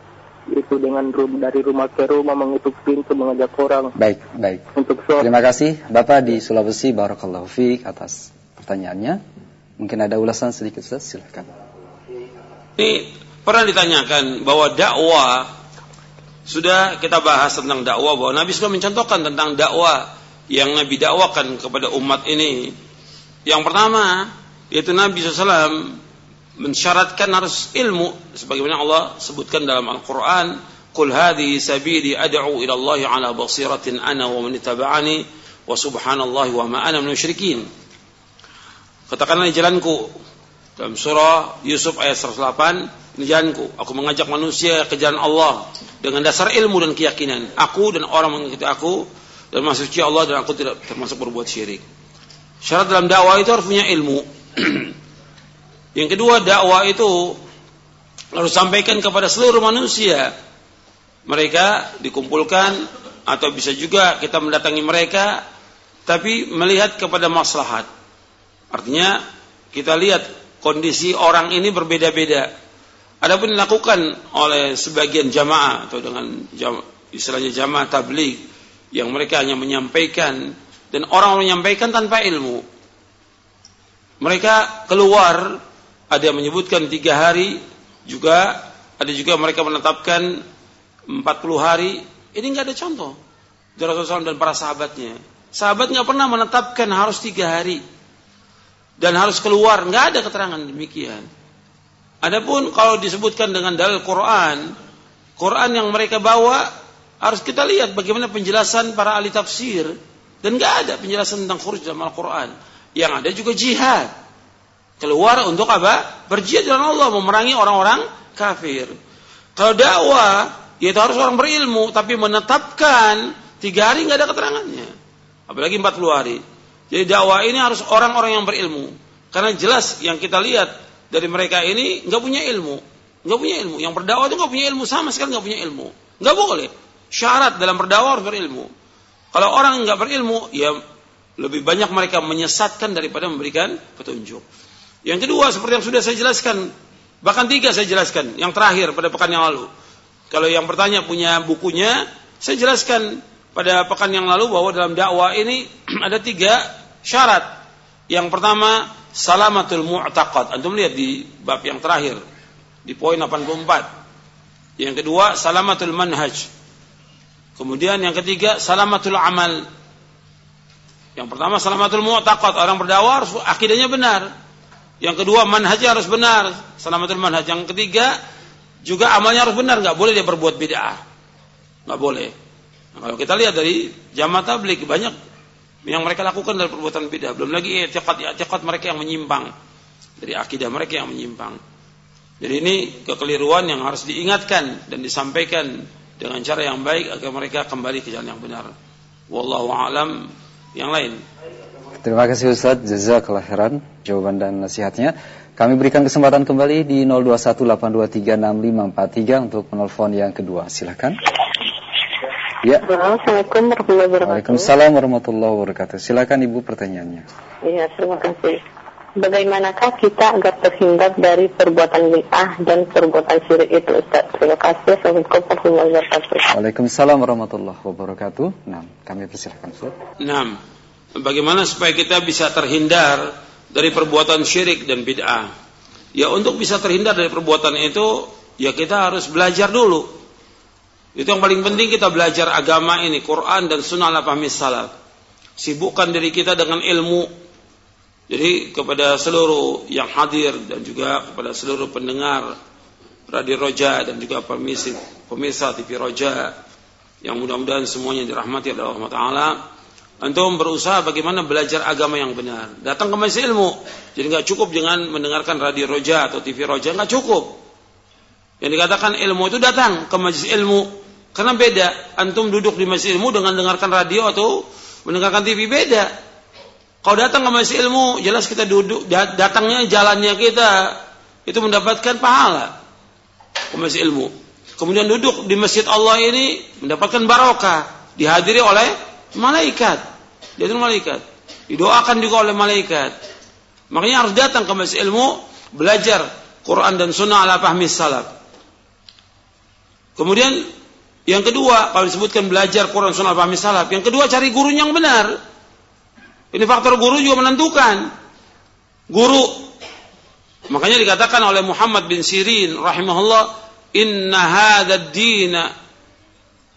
S3: itu dengan rum, dari rumah ke rumah mengetuk pintu mengajak orang.
S2: Baik, baik. Untuk sholat. Terima kasih Bapak di Sulawesi Barakallahu Fik atas pertanyaannya. Mungkin ada ulasan sedikit Ustaz, silakan.
S1: Ini pernah ditanyakan bahwa dakwah sudah kita bahas tentang dakwah bahwa Nabi sudah mencontohkan tentang dakwah yang Nabi dakwakan kepada umat ini. Yang pertama yaitu Nabi SAW mensyaratkan harus ilmu sebagaimana Allah sebutkan dalam Al-Qur'an Qul hadhihi sabili ad'u ila Allah ala basiratin ana wa man ittaba'ani wa subhanallahi wa ma ana Katakanlah jalanku. Dalam surah Yusuf ayat 108 ini jalanku. Aku mengajak manusia ke jalan Allah dengan dasar ilmu dan keyakinan. Aku dan orang mengikuti aku dan masuk Allah dan aku tidak termasuk berbuat syirik. Syarat dalam dakwah itu harus punya ilmu Yang kedua dakwah itu harus sampaikan kepada seluruh manusia. Mereka dikumpulkan atau bisa juga kita mendatangi mereka tapi melihat kepada maslahat. Artinya kita lihat kondisi orang ini berbeda-beda. Adapun dilakukan oleh sebagian jamaah atau dengan jama, istilahnya jamaah tabligh yang mereka hanya menyampaikan dan orang menyampaikan tanpa ilmu. Mereka keluar ada yang menyebutkan tiga hari juga ada juga mereka menetapkan 40 hari. Ini nggak ada contoh. Dari Rasulullah dan para sahabatnya. Sahabat nggak pernah menetapkan harus tiga hari. Dan harus keluar. Nggak ada keterangan demikian. Adapun kalau disebutkan dengan dalil Quran Quran yang mereka bawa harus kita lihat bagaimana penjelasan para ahli tafsir. Dan nggak ada penjelasan tentang khuruj dalam Al-Quran. Yang ada juga jihad Keluar untuk apa? Berjihad dalam Allah, memerangi orang-orang kafir. Kalau dakwah, yaitu harus orang berilmu, tapi menetapkan tiga hari nggak ada keterangannya. Apalagi empat puluh hari. Jadi dakwah ini harus orang-orang yang berilmu. Karena jelas yang kita lihat dari mereka ini nggak punya ilmu, nggak punya ilmu. Yang berdakwah itu nggak punya ilmu sama sekali nggak punya ilmu. Nggak boleh. Syarat dalam berdakwah harus berilmu. Kalau orang nggak berilmu, ya lebih banyak mereka menyesatkan daripada memberikan petunjuk. Yang kedua seperti yang sudah saya jelaskan, bahkan tiga saya jelaskan, yang terakhir pada pekan yang lalu. Kalau yang bertanya punya bukunya, saya jelaskan pada pekan yang lalu bahwa dalam dakwah ini ada tiga syarat. Yang pertama, salamatul mu'taqad. Antum lihat di bab yang terakhir, di poin 84. Yang kedua, salamatul manhaj. Kemudian yang ketiga, salamatul amal. Yang pertama, salamatul mu'taqad. Orang berdakwah akidahnya benar. Yang kedua manhajnya harus benar, selamatul manhaj. Yang ketiga juga amalnya harus benar, nggak boleh dia berbuat bid'ah. Nggak boleh. Nah, kalau kita lihat dari jamaah tablik banyak yang mereka lakukan dari perbuatan bid'ah. Belum lagi etikat-etikat mereka yang menyimpang dari akidah mereka yang menyimpang. Jadi ini kekeliruan yang harus diingatkan dan disampaikan dengan cara yang baik agar mereka kembali ke jalan yang benar. Wallahu a'lam yang lain.
S2: Terima kasih Ustaz, jazakallah khairan jawaban dan nasihatnya. Kami berikan kesempatan kembali di 0218236543 untuk penelpon yang kedua. Silakan.
S4: Ya. Assalamualaikum warahmatullahi wabarakatuh.
S2: Waalaikumsalam warahmatullahi wabarakatuh. Silakan Ibu pertanyaannya.
S4: Iya, terima kasih. Bagaimanakah kita agar terhindar dari perbuatan bid'ah dan perbuatan syirik itu Ustaz? Terima kasih. Assalamualaikum warahmatullahi wabarakatuh.
S2: Waalaikumsalam warahmatullahi wabarakatuh. Nah, kami persilakan Ustaz.
S1: Nah, bagaimana supaya kita bisa terhindar dari perbuatan syirik dan bid'ah. Ya untuk bisa terhindar dari perbuatan itu, ya kita harus belajar dulu. Itu yang paling penting kita belajar agama ini, Quran dan Sunnah ala fahmi salaf. Sibukkan diri kita dengan ilmu. Jadi kepada seluruh yang hadir dan juga kepada seluruh pendengar Radio Roja dan juga pemirsa, pemirsa TV Roja yang mudah-mudahan semuanya dirahmati oleh Allah Taala Antum berusaha bagaimana belajar agama yang benar. Datang ke majelis ilmu. Jadi nggak cukup dengan mendengarkan radio roja atau TV roja, nggak cukup. Yang dikatakan ilmu itu datang ke majelis ilmu. Karena beda. Antum duduk di majelis ilmu dengan dengarkan radio atau mendengarkan TV beda. Kalau datang ke majelis ilmu, jelas kita duduk datangnya jalannya kita itu mendapatkan pahala ke majelis ilmu. Kemudian duduk di masjid Allah ini mendapatkan barokah dihadiri oleh malaikat. Dia itu malaikat. Didoakan juga oleh malaikat. Makanya harus datang ke masjid ilmu, belajar Quran dan Sunnah ala fahmi salaf. Kemudian yang kedua, kalau disebutkan belajar Quran Sunnah ala fahmi salaf, yang kedua cari guru yang benar. Ini faktor guru juga menentukan. Guru. Makanya dikatakan oleh Muhammad bin Sirin rahimahullah, "Inna hadzal dina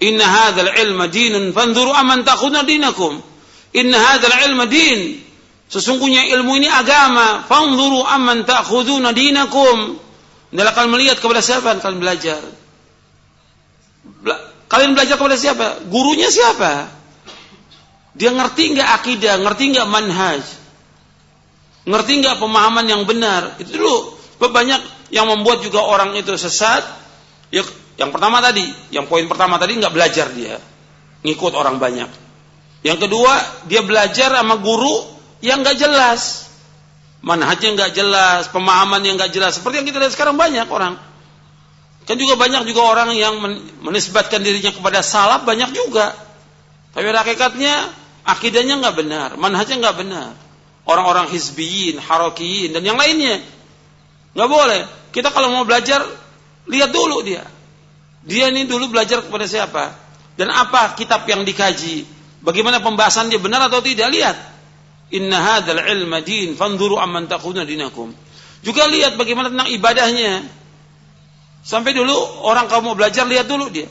S1: Inna hadzal ilma dinun fanzuru aman takhudna dinakum. Inna hadzal ilma din. Sesungguhnya ilmu ini agama. Fanzuru aman ta'khuduna dinakum. Adalah kalian melihat kepada siapa kalian belajar. Kalian belajar kepada siapa? Gurunya siapa? Dia ngerti nggak akidah, ngerti nggak manhaj, ngerti nggak pemahaman yang benar. Itu dulu. Banyak yang membuat juga orang itu sesat. Ya yang pertama tadi, yang poin pertama tadi nggak belajar dia, ngikut orang banyak. Yang kedua, dia belajar sama guru yang nggak jelas, manhajnya nggak jelas, pemahaman yang nggak jelas. Seperti yang kita lihat sekarang banyak orang. Kan juga banyak juga orang yang menisbatkan dirinya kepada salaf banyak juga. Tapi hakikatnya akidahnya nggak benar, manhajnya nggak benar. Orang-orang hizbiyin, harokiyin dan yang lainnya nggak boleh. Kita kalau mau belajar lihat dulu dia dia ini dulu belajar kepada siapa? Dan apa kitab yang dikaji? Bagaimana pembahasan dia benar atau tidak? Lihat. Inna hadzal ilma din fanzuru amman takhuduna dinakum. Juga lihat bagaimana tentang ibadahnya. Sampai dulu orang kamu mau belajar lihat dulu dia.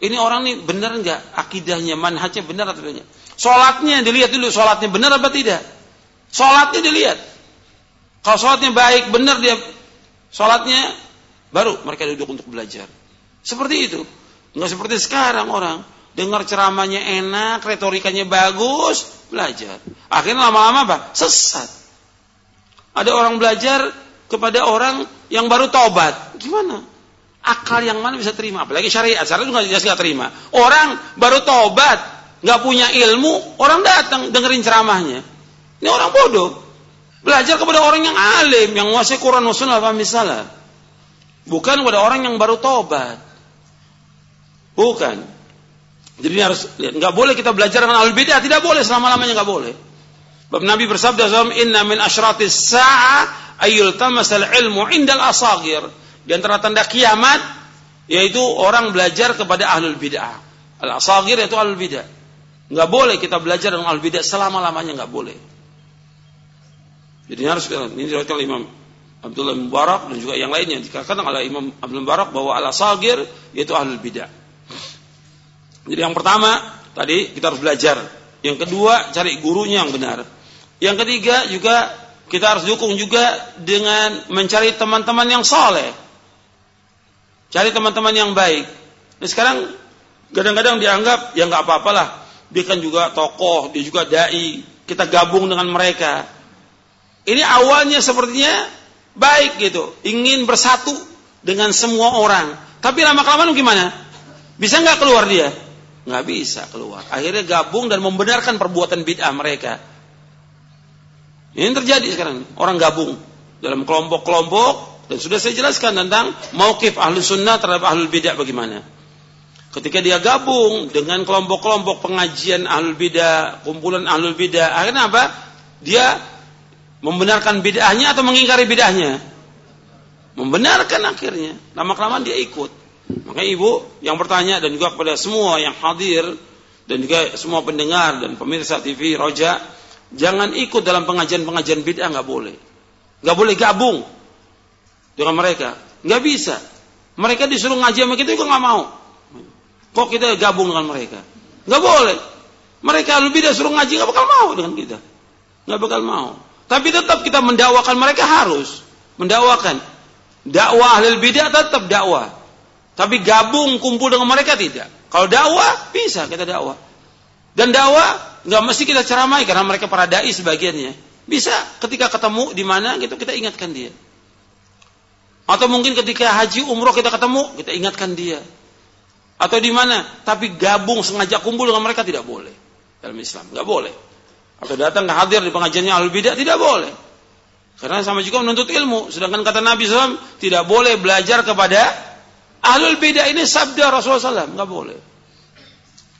S1: Ini orang ini benar enggak akidahnya, manhajnya benar atau tidak? Salatnya dilihat dulu, salatnya benar apa tidak? Salatnya dilihat. Kalau salatnya baik, benar dia salatnya baru mereka duduk untuk belajar. Seperti itu. Enggak seperti sekarang orang dengar ceramahnya enak, retorikanya bagus, belajar. Akhirnya lama-lama apa? Sesat. Ada orang belajar kepada orang yang baru taubat. Gimana? Akal yang mana bisa terima? Apalagi syariat. Syariat juga jelas nggak terima. Orang baru taubat, nggak punya ilmu, orang datang dengerin ceramahnya. Ini orang bodoh. Belajar kepada orang yang alim, yang menguasai Quran Sunnah, misalnya. Bukan kepada orang yang baru taubat. Bukan. Jadi ini harus. Nggak boleh kita belajar dengan al bidah, tidak boleh selama lamanya nggak boleh. Bab Nabi bersabda SAW, Inna min asyratis sa'a ayul tamasal ilmu indal asagir. Di antara tanda kiamat, yaitu orang belajar kepada ahlul bid'ah. Al asagir yaitu ahlul bid'ah. Nggak boleh kita belajar dengan ahlul bid'ah selama lamanya nggak boleh. Jadi harus ini diriwayatkan Imam Abdullah bin Mubarak dan juga yang lainnya dikatakan oleh Imam Abdul Mubarak bahwa al asagir yaitu ahlul bid'ah. Jadi yang pertama tadi kita harus belajar. Yang kedua cari gurunya yang benar. Yang ketiga juga kita harus dukung juga dengan mencari teman-teman yang soleh. Cari teman-teman yang baik. Nah, sekarang kadang-kadang dianggap ya nggak apa-apalah. dia kan juga tokoh, dia juga dai. Kita gabung dengan mereka. Ini awalnya sepertinya baik gitu, ingin bersatu dengan semua orang. Tapi lama kelamaan gimana? Bisa nggak keluar dia? Nggak bisa keluar. Akhirnya gabung dan membenarkan perbuatan bid'ah mereka. Ini terjadi sekarang. Orang gabung dalam kelompok-kelompok dan sudah saya jelaskan tentang mauqif ahlu sunnah terhadap ahlu bid'ah bagaimana. Ketika dia gabung dengan kelompok-kelompok pengajian ahlul bidah, kumpulan ahlul bidah, akhirnya apa? Dia membenarkan bidahnya atau mengingkari bidahnya? Membenarkan akhirnya. Lama kelamaan dia ikut. Makanya ibu yang bertanya dan juga kepada semua yang hadir dan juga semua pendengar dan pemirsa TV Roja, jangan ikut dalam pengajian-pengajian bid'ah nggak boleh. Nggak boleh gabung dengan mereka. Nggak bisa. Mereka disuruh ngaji sama kita juga nggak mau. Kok kita gabung dengan mereka? Gak boleh. Mereka lebih dari suruh ngaji gak bakal mau dengan kita. Gak bakal mau. Tapi tetap kita mendakwakan mereka harus mendakwakan. Dakwah ahli bidah tetap dakwah. Tapi gabung kumpul dengan mereka tidak. Kalau dakwah bisa kita dakwah. Dan dakwah nggak mesti kita ceramai karena mereka para dai sebagiannya. Bisa ketika ketemu di mana gitu kita ingatkan dia. Atau mungkin ketika haji umroh kita ketemu kita ingatkan dia atau di mana, tapi gabung sengaja kumpul dengan mereka tidak boleh dalam Islam, nggak boleh. Atau datang ke hadir di pengajiannya ahlul bidah tidak boleh. Karena sama juga menuntut ilmu. Sedangkan kata Nabi SAW tidak boleh belajar kepada ahlul bidah ini sabda Rasulullah SAW, nggak boleh.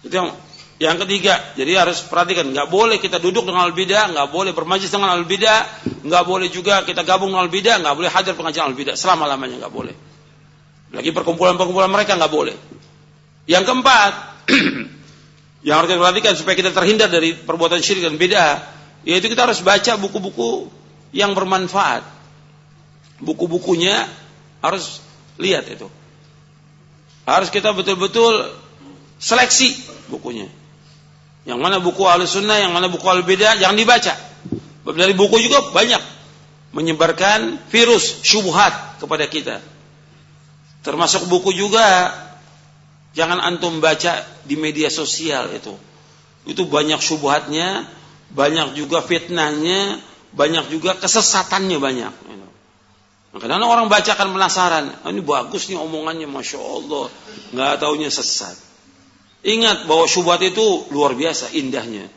S1: Itu yang yang ketiga, jadi harus perhatikan, nggak boleh kita duduk dengan al bidah, nggak boleh bermajlis dengan al bidah, nggak boleh juga kita gabung dengan al bidah, nggak boleh hadir pengajian al bidah selama lamanya nggak boleh. Lagi perkumpulan-perkumpulan mereka nggak boleh. Yang keempat, yang harus kita perhatikan supaya kita terhindar dari perbuatan syirik dan beda, yaitu kita harus baca buku-buku yang bermanfaat. Buku-bukunya harus lihat itu. Harus kita betul-betul seleksi bukunya. Yang mana buku ahli sunnah, yang mana buku ahli beda, jangan dibaca. Dari buku juga banyak menyebarkan virus syubhat kepada kita. Termasuk buku juga Jangan antum baca di media sosial itu. Itu banyak syubhatnya, banyak juga fitnahnya, banyak juga kesesatannya banyak. Kadang orang baca kan penasaran, oh, ini bagus nih omongannya, masya Allah, nggak taunya sesat. Ingat bahwa syubhat itu luar biasa indahnya.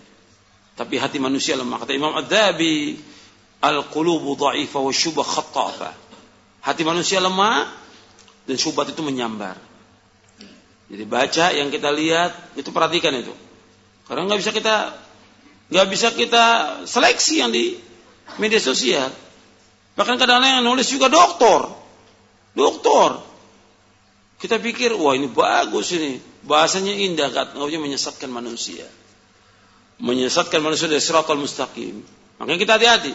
S1: Tapi hati manusia lemah. Kata Imam Ad-Dabi, al-qulubu dha'ifa wa syubha khattafa. Hati manusia lemah dan syubhat itu menyambar. Jadi baca yang kita lihat itu perhatikan itu. Karena nggak bisa kita nggak bisa kita seleksi yang di media sosial. Bahkan kadang-kadang yang nulis juga doktor, doktor. Kita pikir wah ini bagus ini bahasanya indah nggak menyesatkan manusia, menyesatkan manusia dari siratal mustaqim. Makanya kita hati-hati.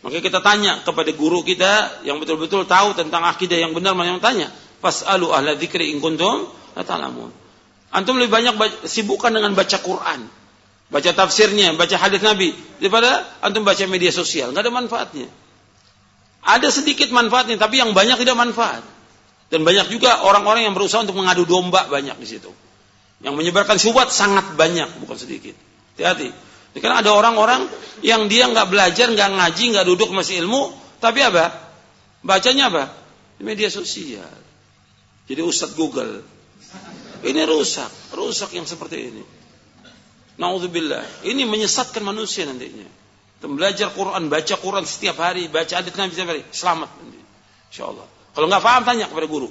S1: Makanya kita tanya kepada guru kita yang betul-betul tahu tentang akidah yang benar, mana yang tanya. Fas'alu ahla dzikri in kuntum ta'lamun. Antum lebih banyak sibukkan dengan baca Quran, baca tafsirnya, baca hadis Nabi daripada antum baca media sosial, nggak ada manfaatnya. Ada sedikit manfaatnya, tapi yang banyak tidak manfaat. Dan banyak juga orang-orang yang berusaha untuk mengadu domba banyak di situ. Yang menyebarkan syubhat sangat banyak, bukan sedikit. Hati-hati. Karena ada orang-orang yang dia nggak belajar, nggak ngaji, nggak duduk masih ilmu, tapi apa? Bacanya apa? Di media sosial. Jadi Ustadz Google. Ini rusak, rusak yang seperti ini. Naudzubillah. Ini menyesatkan manusia nantinya. Belajar Quran, baca Quran setiap hari, baca hadis Nabi setiap hari, selamat. Insyaallah. Kalau nggak paham tanya kepada guru.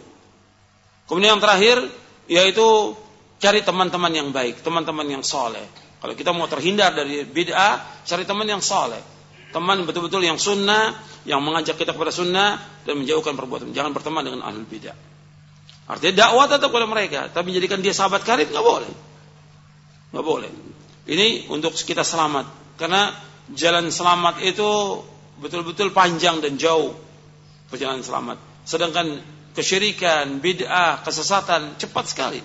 S1: Kemudian yang terakhir yaitu cari teman-teman yang baik, teman-teman yang soleh. Kalau kita mau terhindar dari bid'ah, cari teman yang soleh. Teman betul-betul yang sunnah, yang mengajak kita kepada sunnah dan menjauhkan perbuatan. Jangan berteman dengan ahlul bid'ah. Artinya dakwah tetap kepada mereka, tapi menjadikan dia sahabat karib nggak boleh. Nggak boleh. Ini untuk kita selamat. Karena jalan selamat itu betul-betul panjang dan jauh perjalanan selamat. Sedangkan kesyirikan, bid'ah, kesesatan cepat sekali.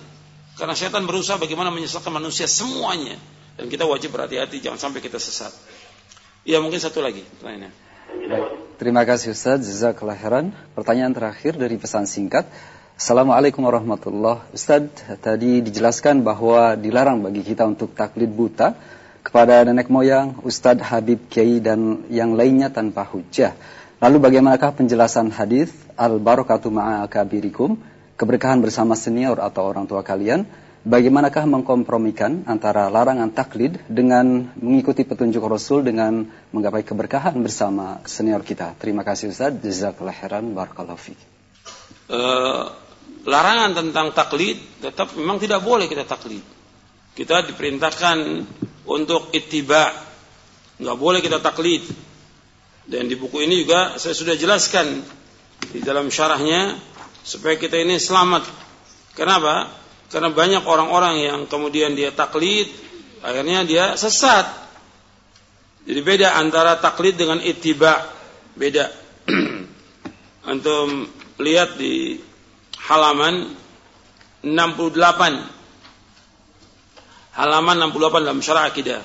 S1: Karena setan berusaha bagaimana menyesatkan manusia semuanya. Dan kita wajib berhati-hati jangan sampai kita sesat. Ya mungkin satu lagi pertanyaannya.
S2: Baik. Terima kasih Ustaz Jazakallah khairan. Pertanyaan terakhir dari pesan singkat Assalamualaikum warahmatullahi Ustaz, tadi dijelaskan bahwa dilarang bagi kita untuk taklid buta kepada nenek moyang, Ustadz Habib Kiai dan yang lainnya tanpa hujah. Lalu bagaimanakah penjelasan hadis al-barakatu ma'akabirikum, keberkahan bersama senior atau orang tua kalian? Bagaimanakah mengkompromikan antara larangan taklid dengan mengikuti petunjuk Rasul dengan menggapai keberkahan bersama senior kita? Terima kasih Ustaz. Jazakallah khairan. Barakallahu.
S1: Uh, larangan tentang taklid tetap memang tidak boleh kita taklid. Kita diperintahkan untuk ittiba. Nggak boleh kita taklid. Dan di buku ini juga saya sudah jelaskan di dalam syarahnya supaya kita ini selamat. Kenapa? Karena banyak orang-orang yang kemudian dia taklid, akhirnya dia sesat. Jadi beda antara taklid dengan ittiba. Beda. Antum lihat di halaman 68. Halaman 68 dalam syarah akidah.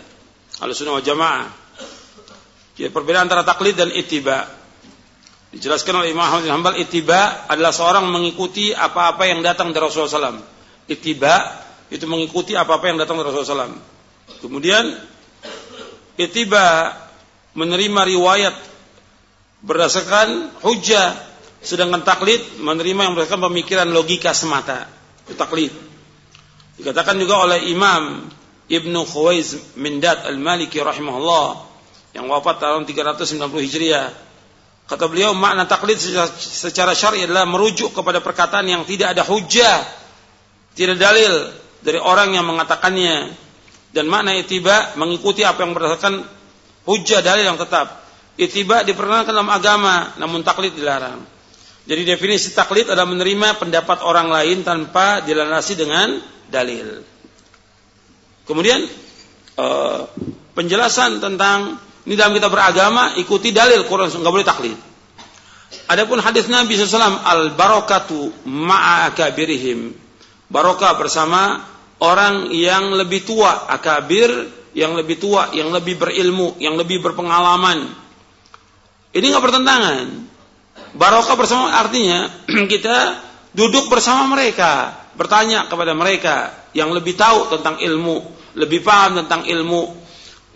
S1: Al-Sunnah wa Jamaah. Jadi perbedaan antara taklid dan ittiba. Dijelaskan oleh Imam Ahmad bin Hanbal, ittiba adalah seorang mengikuti apa-apa yang datang dari Rasulullah SAW Itiba itu mengikuti apa-apa yang datang dari Rasulullah SAW. Kemudian itiba menerima riwayat berdasarkan hujah, sedangkan taklid menerima yang berdasarkan pemikiran logika semata. Itu taklid. Dikatakan juga oleh Imam Ibnu Khuwaiz Mindat Al-Maliki rahimahullah yang wafat tahun 390 Hijriah. Kata beliau makna taklid secara syar'i adalah merujuk kepada perkataan yang tidak ada hujah tidak dalil dari orang yang mengatakannya dan makna itiba mengikuti apa yang berdasarkan hujah dalil yang tetap. Itiba diperkenalkan dalam agama, namun taklid dilarang. Jadi definisi taklid adalah menerima pendapat orang lain tanpa dilandasi dengan dalil. Kemudian uh, penjelasan tentang ini dalam kita beragama ikuti dalil Quran nggak boleh taklid. Adapun hadis Nabi SAW al barakatu ma'a akabirihim barokah bersama orang yang lebih tua, akabir yang lebih tua, yang lebih berilmu, yang lebih berpengalaman. Ini nggak bertentangan. Barokah bersama artinya kita duduk bersama mereka, bertanya kepada mereka yang lebih tahu tentang ilmu, lebih paham tentang ilmu,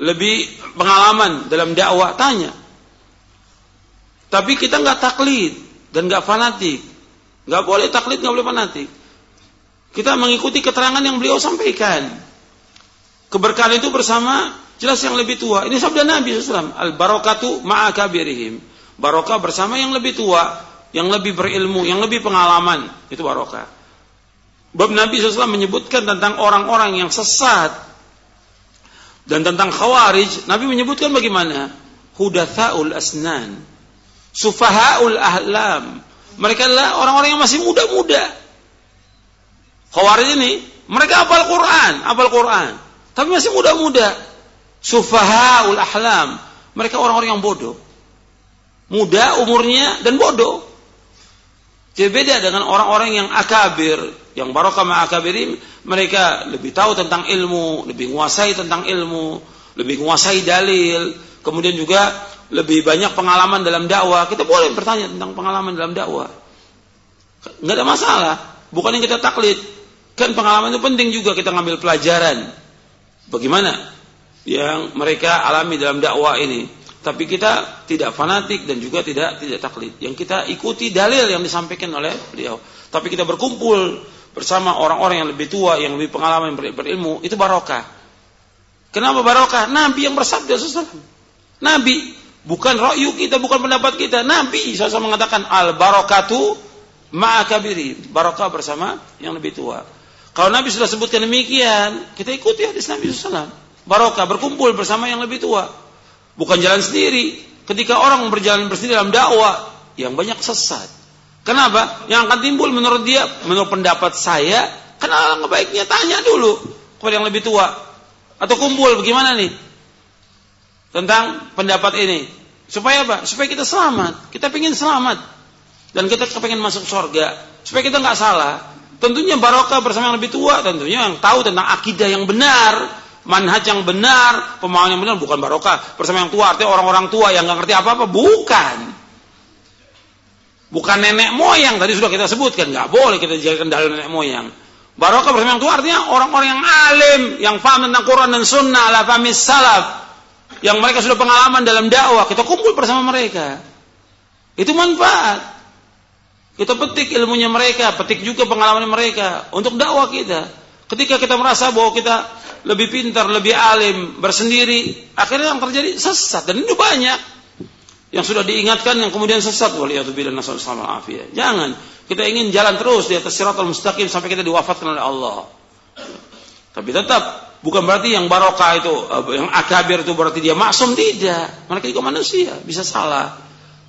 S1: lebih pengalaman dalam dakwah, tanya. Tapi kita nggak taklid dan nggak fanatik. Nggak boleh taklid, nggak boleh fanatik. Kita mengikuti keterangan yang beliau sampaikan. Keberkahan itu bersama jelas yang lebih tua. Ini sabda Nabi SAW. Al barokatu ma'akabirihim. Barokah bersama yang lebih tua, yang lebih berilmu, yang lebih pengalaman. Itu barokah. Bab Nabi SAW menyebutkan tentang orang-orang yang sesat dan tentang khawarij. Nabi menyebutkan bagaimana? Hudathaul asnan. Sufahaul ahlam. Mereka adalah orang-orang yang masih muda-muda Khawarij ini mereka hafal Quran, hafal Quran, tapi masih muda-muda. Sufahaul ahlam. Mereka orang-orang yang bodoh. Muda umurnya dan bodoh. Jadi beda dengan orang-orang yang akabir, yang barokah ma'akabirin, mereka lebih tahu tentang ilmu, lebih menguasai tentang ilmu, lebih menguasai dalil, kemudian juga lebih banyak pengalaman dalam dakwah. Kita boleh bertanya tentang pengalaman dalam dakwah. Nggak ada masalah. Bukan yang kita taklid. Kan pengalaman itu penting juga kita ngambil pelajaran. Bagaimana yang mereka alami dalam dakwah ini. Tapi kita tidak fanatik dan juga tidak tidak taklid. Yang kita ikuti dalil yang disampaikan oleh beliau. Tapi kita berkumpul bersama orang-orang yang lebih tua, yang lebih pengalaman ber berilmu, itu barokah. Kenapa barokah? Nabi yang bersabda sesuatu. Nabi, bukan rokyu kita, bukan pendapat kita. Nabi SAW mengatakan al barokatu ma'akabiri. Barokah bersama yang lebih tua. Kalau Nabi sudah sebutkan demikian, kita ikuti hadis Nabi SAW. Barokah berkumpul bersama yang lebih tua. Bukan jalan sendiri. Ketika orang berjalan bersendiri dalam dakwah, yang banyak sesat. Kenapa? Yang akan timbul menurut dia, menurut pendapat saya, kenal baiknya tanya dulu kepada yang lebih tua. Atau kumpul bagaimana nih? Tentang pendapat ini. Supaya apa? Supaya kita selamat. Kita ingin selamat. Dan kita pengen masuk surga. Supaya kita nggak salah. Tentunya barokah bersama yang lebih tua, tentunya yang tahu tentang akidah yang benar, manhaj yang benar, pemahaman yang benar bukan barokah bersama yang tua artinya orang-orang tua yang nggak ngerti apa-apa bukan Bukan nenek moyang tadi sudah kita sebutkan, nggak boleh kita jadikan dalil nenek moyang. Barokah bersama itu artinya orang-orang yang alim, yang paham tentang Quran dan Sunnah, ala fahmi salaf, yang mereka sudah pengalaman dalam dakwah, kita kumpul bersama mereka. Itu manfaat. Kita petik ilmunya mereka, petik juga pengalaman mereka untuk dakwah kita. Ketika kita merasa bahwa kita lebih pintar, lebih alim, bersendiri, akhirnya yang terjadi sesat dan itu banyak yang sudah diingatkan yang kemudian sesat. Jangan kita ingin jalan terus di atas siratal mustaqim sampai kita diwafatkan oleh Allah. Tapi tetap bukan berarti yang barokah itu yang akabir itu berarti dia maksum tidak. Mereka juga manusia, bisa salah.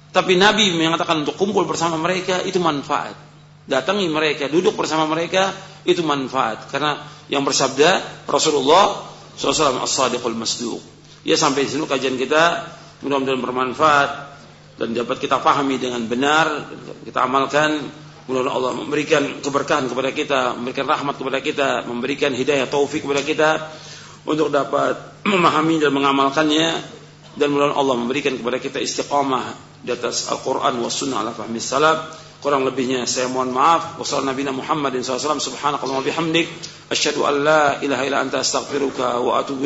S1: Tapi Nabi mengatakan untuk kumpul bersama mereka itu manfaat. Datangi mereka, duduk bersama mereka itu manfaat. Karena yang bersabda Rasulullah SAW as-sadiqul masduq. Ya sampai di sini kajian kita mudah-mudahan bermanfaat dan dapat kita pahami dengan benar, kita amalkan. Mudah-mudahan Allah memberikan keberkahan kepada kita, memberikan rahmat kepada kita, memberikan hidayah taufik kepada kita untuk dapat memahami dan mengamalkannya. Dan mudah-mudahan Allah memberikan kepada kita istiqamah di atas Al-Quran wa sunnah ala fahmi salaf. Kurang lebihnya saya mohon maaf. Wassalamualaikum Muhammadin SAW subhanakallah wa bihamdik. Asyhadu an la ilaha illa anta astaghfiruka wa atubu